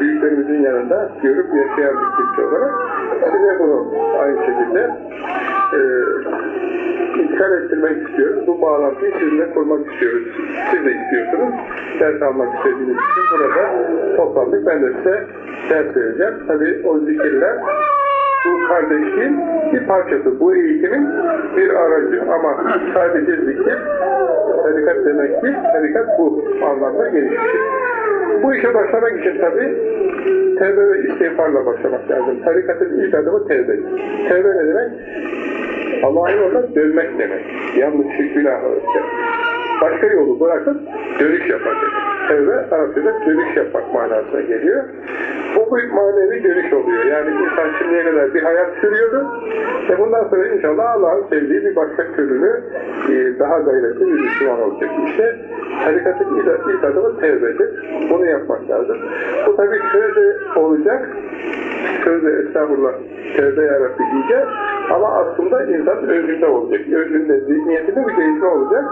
büyüklerimizin yanında görüp yaşayan bir kimse olarak size bunu aynı şekilde e, intikal ettirmek istiyoruz. Bu bağlantıyı sizinle kurmak istiyoruz. Siz de istiyorsunuz. Ders almak istediğiniz için burada toplandık. Ben de size ders vereceğim. Tabii o zikirler bu kardeşliğin bir parçası, bu eğitimin bir aracı ama sadece zikir, tarikat demek ki, tarikat bu anlamda gelişmiş. Bu işe başlamak için tabi tevbe ve istiğfarla başlamak lazım. Tarikatın ilk adımı tevbe. Tevbe ne demek? Allah'ın yoluna dönmek demek. Yanlış günahı örtmek. Başka yolu bırakıp dönüş yapmak demek. Tevbe Arapçada dönüş yapmak manasına geliyor. Bu bir manevi dönüş oluyor. Yani insan şimdiye kadar bir hayat sürüyordu. Ve bundan sonra inşallah Allah'ın sevdiği bir başka türlü e, daha gayretli bir Müslüman olacak. İşte tarikatın ilk adımı tevbedir. Bunu yapmak lazım. Bu tabii sözde olacak. Sözde estağfurullah tevbe yarabbi diyeceğiz. Ama aslında insan özünde olacak. Özünde, zihniyetinde bir değişme olacak.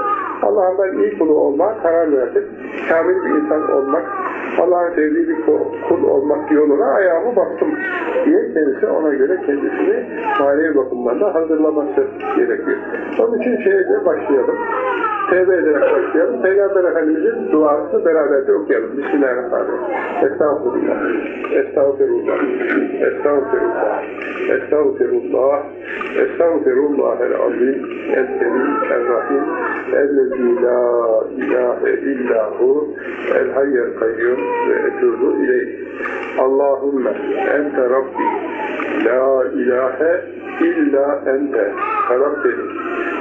Allah'ın iyi kulu olmak, karar verdik. Kamil bir insan olmak, Allah'ın sevdiği bir kul olmak yoluna ayağımı bastım diye kendisi ona göre kendisini manevi bakımdan da hazırlaması gerekiyor. Onun için şeye başlayalım. Tevbe ederek başlayalım. Peygamber Efendimiz'in duasını beraberce okuyalım. Bismillahirrahmanirrahim. Estağfurullah. Estağfirullah. Estağfirullah. Estağfirullah. Estağfirullah el-azim. El-kerim. El-rahim. El-lezî la ilahe illahu. El-hayyel kayyum. Ve etubu ileyh. Allahümme ente Rabbi. La ilahe illa ente halakteni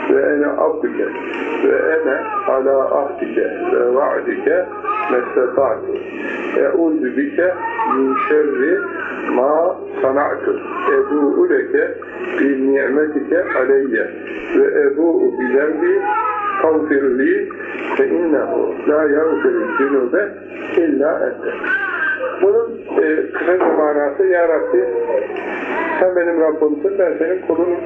ve ene abdüke ve ene ala ahdike. Ve va'dike mesleta'tu eûzü bike min şerri ma sana'tu. Ebu'u leke bi ni'metike aleyye. Ve ebu'u bilembi tavfirli fe innehu la yagfiru cünube illa ente. Bunun e, kısaca manası Ya Rabbi sen benim Rabbimsin, ben senin kulunum.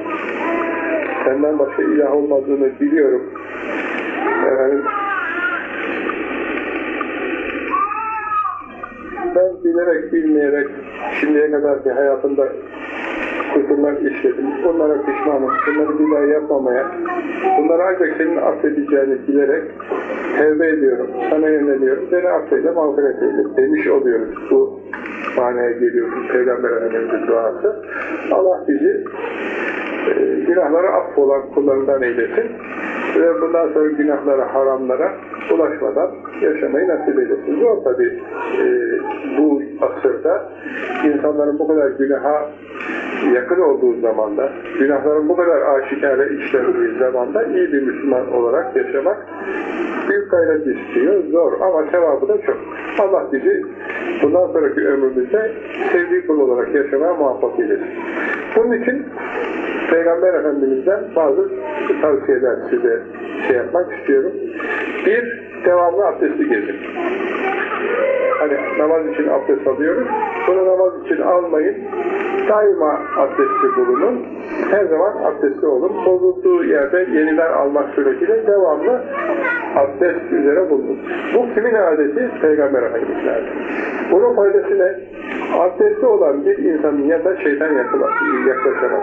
Senden başka ilah olmadığını biliyorum. Efendim, ben bilerek, bilmeyerek şimdiye kadar ki hayatımda kusurlar işledim. Bunlara pişmanım. Bunları bir daha yapmamaya, bunları ancak senin affedeceğini bilerek tevbe ediyorum. Sana yöneliyorum. Beni affeyle, mağfiret eyle demiş oluyoruz. Bu manaya geliyor Peygamber Efendimiz'in duası. Allah bizi günahları affolan kullarından eylesin ve bundan sonra günahlara, haramlara ulaşmadan yaşamayı nasip eylesin. Zor tabi e, bu asırda insanların bu kadar günaha yakın olduğu zamanda, günahların bu kadar aşikare işlendiği zamanda iyi bir Müslüman olarak yaşamak büyük gayret istiyor, zor ama sevabı da çok. Allah bizi bundan sonraki ömrümüzde sevdiği kul olarak yaşamaya muvaffak eylesin. Bunun için Peygamber Efendimiz'den bazı tavsiyeler size şey yapmak istiyorum. Bir, devamlı abdesti gezin. Hani namaz için abdest alıyoruz. Bunu namaz için almayın. Daima abdestli bulunun. Her zaman abdestli olun. Bozulduğu yerde yeniden almak suretiyle devamlı abdest üzere bulunun. Bu kimin adeti? Peygamber Efendimiz'in adeti. Bunun faydası ne? Abdestli olan bir insanın şeytan yakılamaz, yaklaşamaz.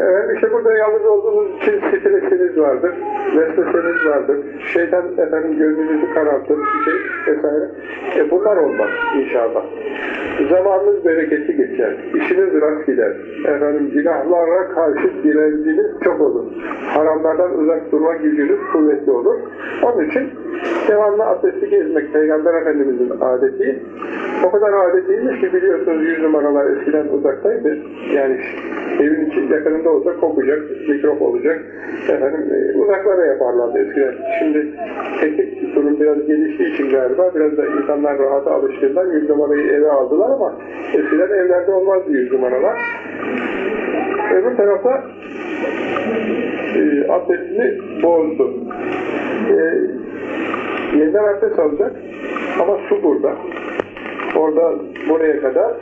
Evet, işte burada yalnız olduğunuz için stresiniz vardır, vesveseniz vardır, şeytan efendim gönlünüzü karartır, şey vesaire. E bunlar olmaz inşallah. Zamanınız bereketli geçer, işiniz rast gider, efendim günahlara karşı direnciniz çok olur, haramlardan uzak durma gücünüz kuvvetli olur. Onun için devamlı abdesti gezmek Peygamber Efendimiz'in adeti. O kadar adetiymiş ki biliyorsunuz yüz numaralar eskiden uzaktaydı. Yani evin içi yakınında olsa kokacak, mikrop olacak. Efendim e, uzaklara yaparlardı eskiden. Şimdi teknik durum biraz geliştiği için galiba biraz da insanlar rahata alıştığından yüz numarayı eve aldılar ama eskiden evlerde olmazdı yüz numaralar. Öbür tarafta e, abdestini bozdu. E, yeniden abdest alacak ama su burada. Orada buraya kadar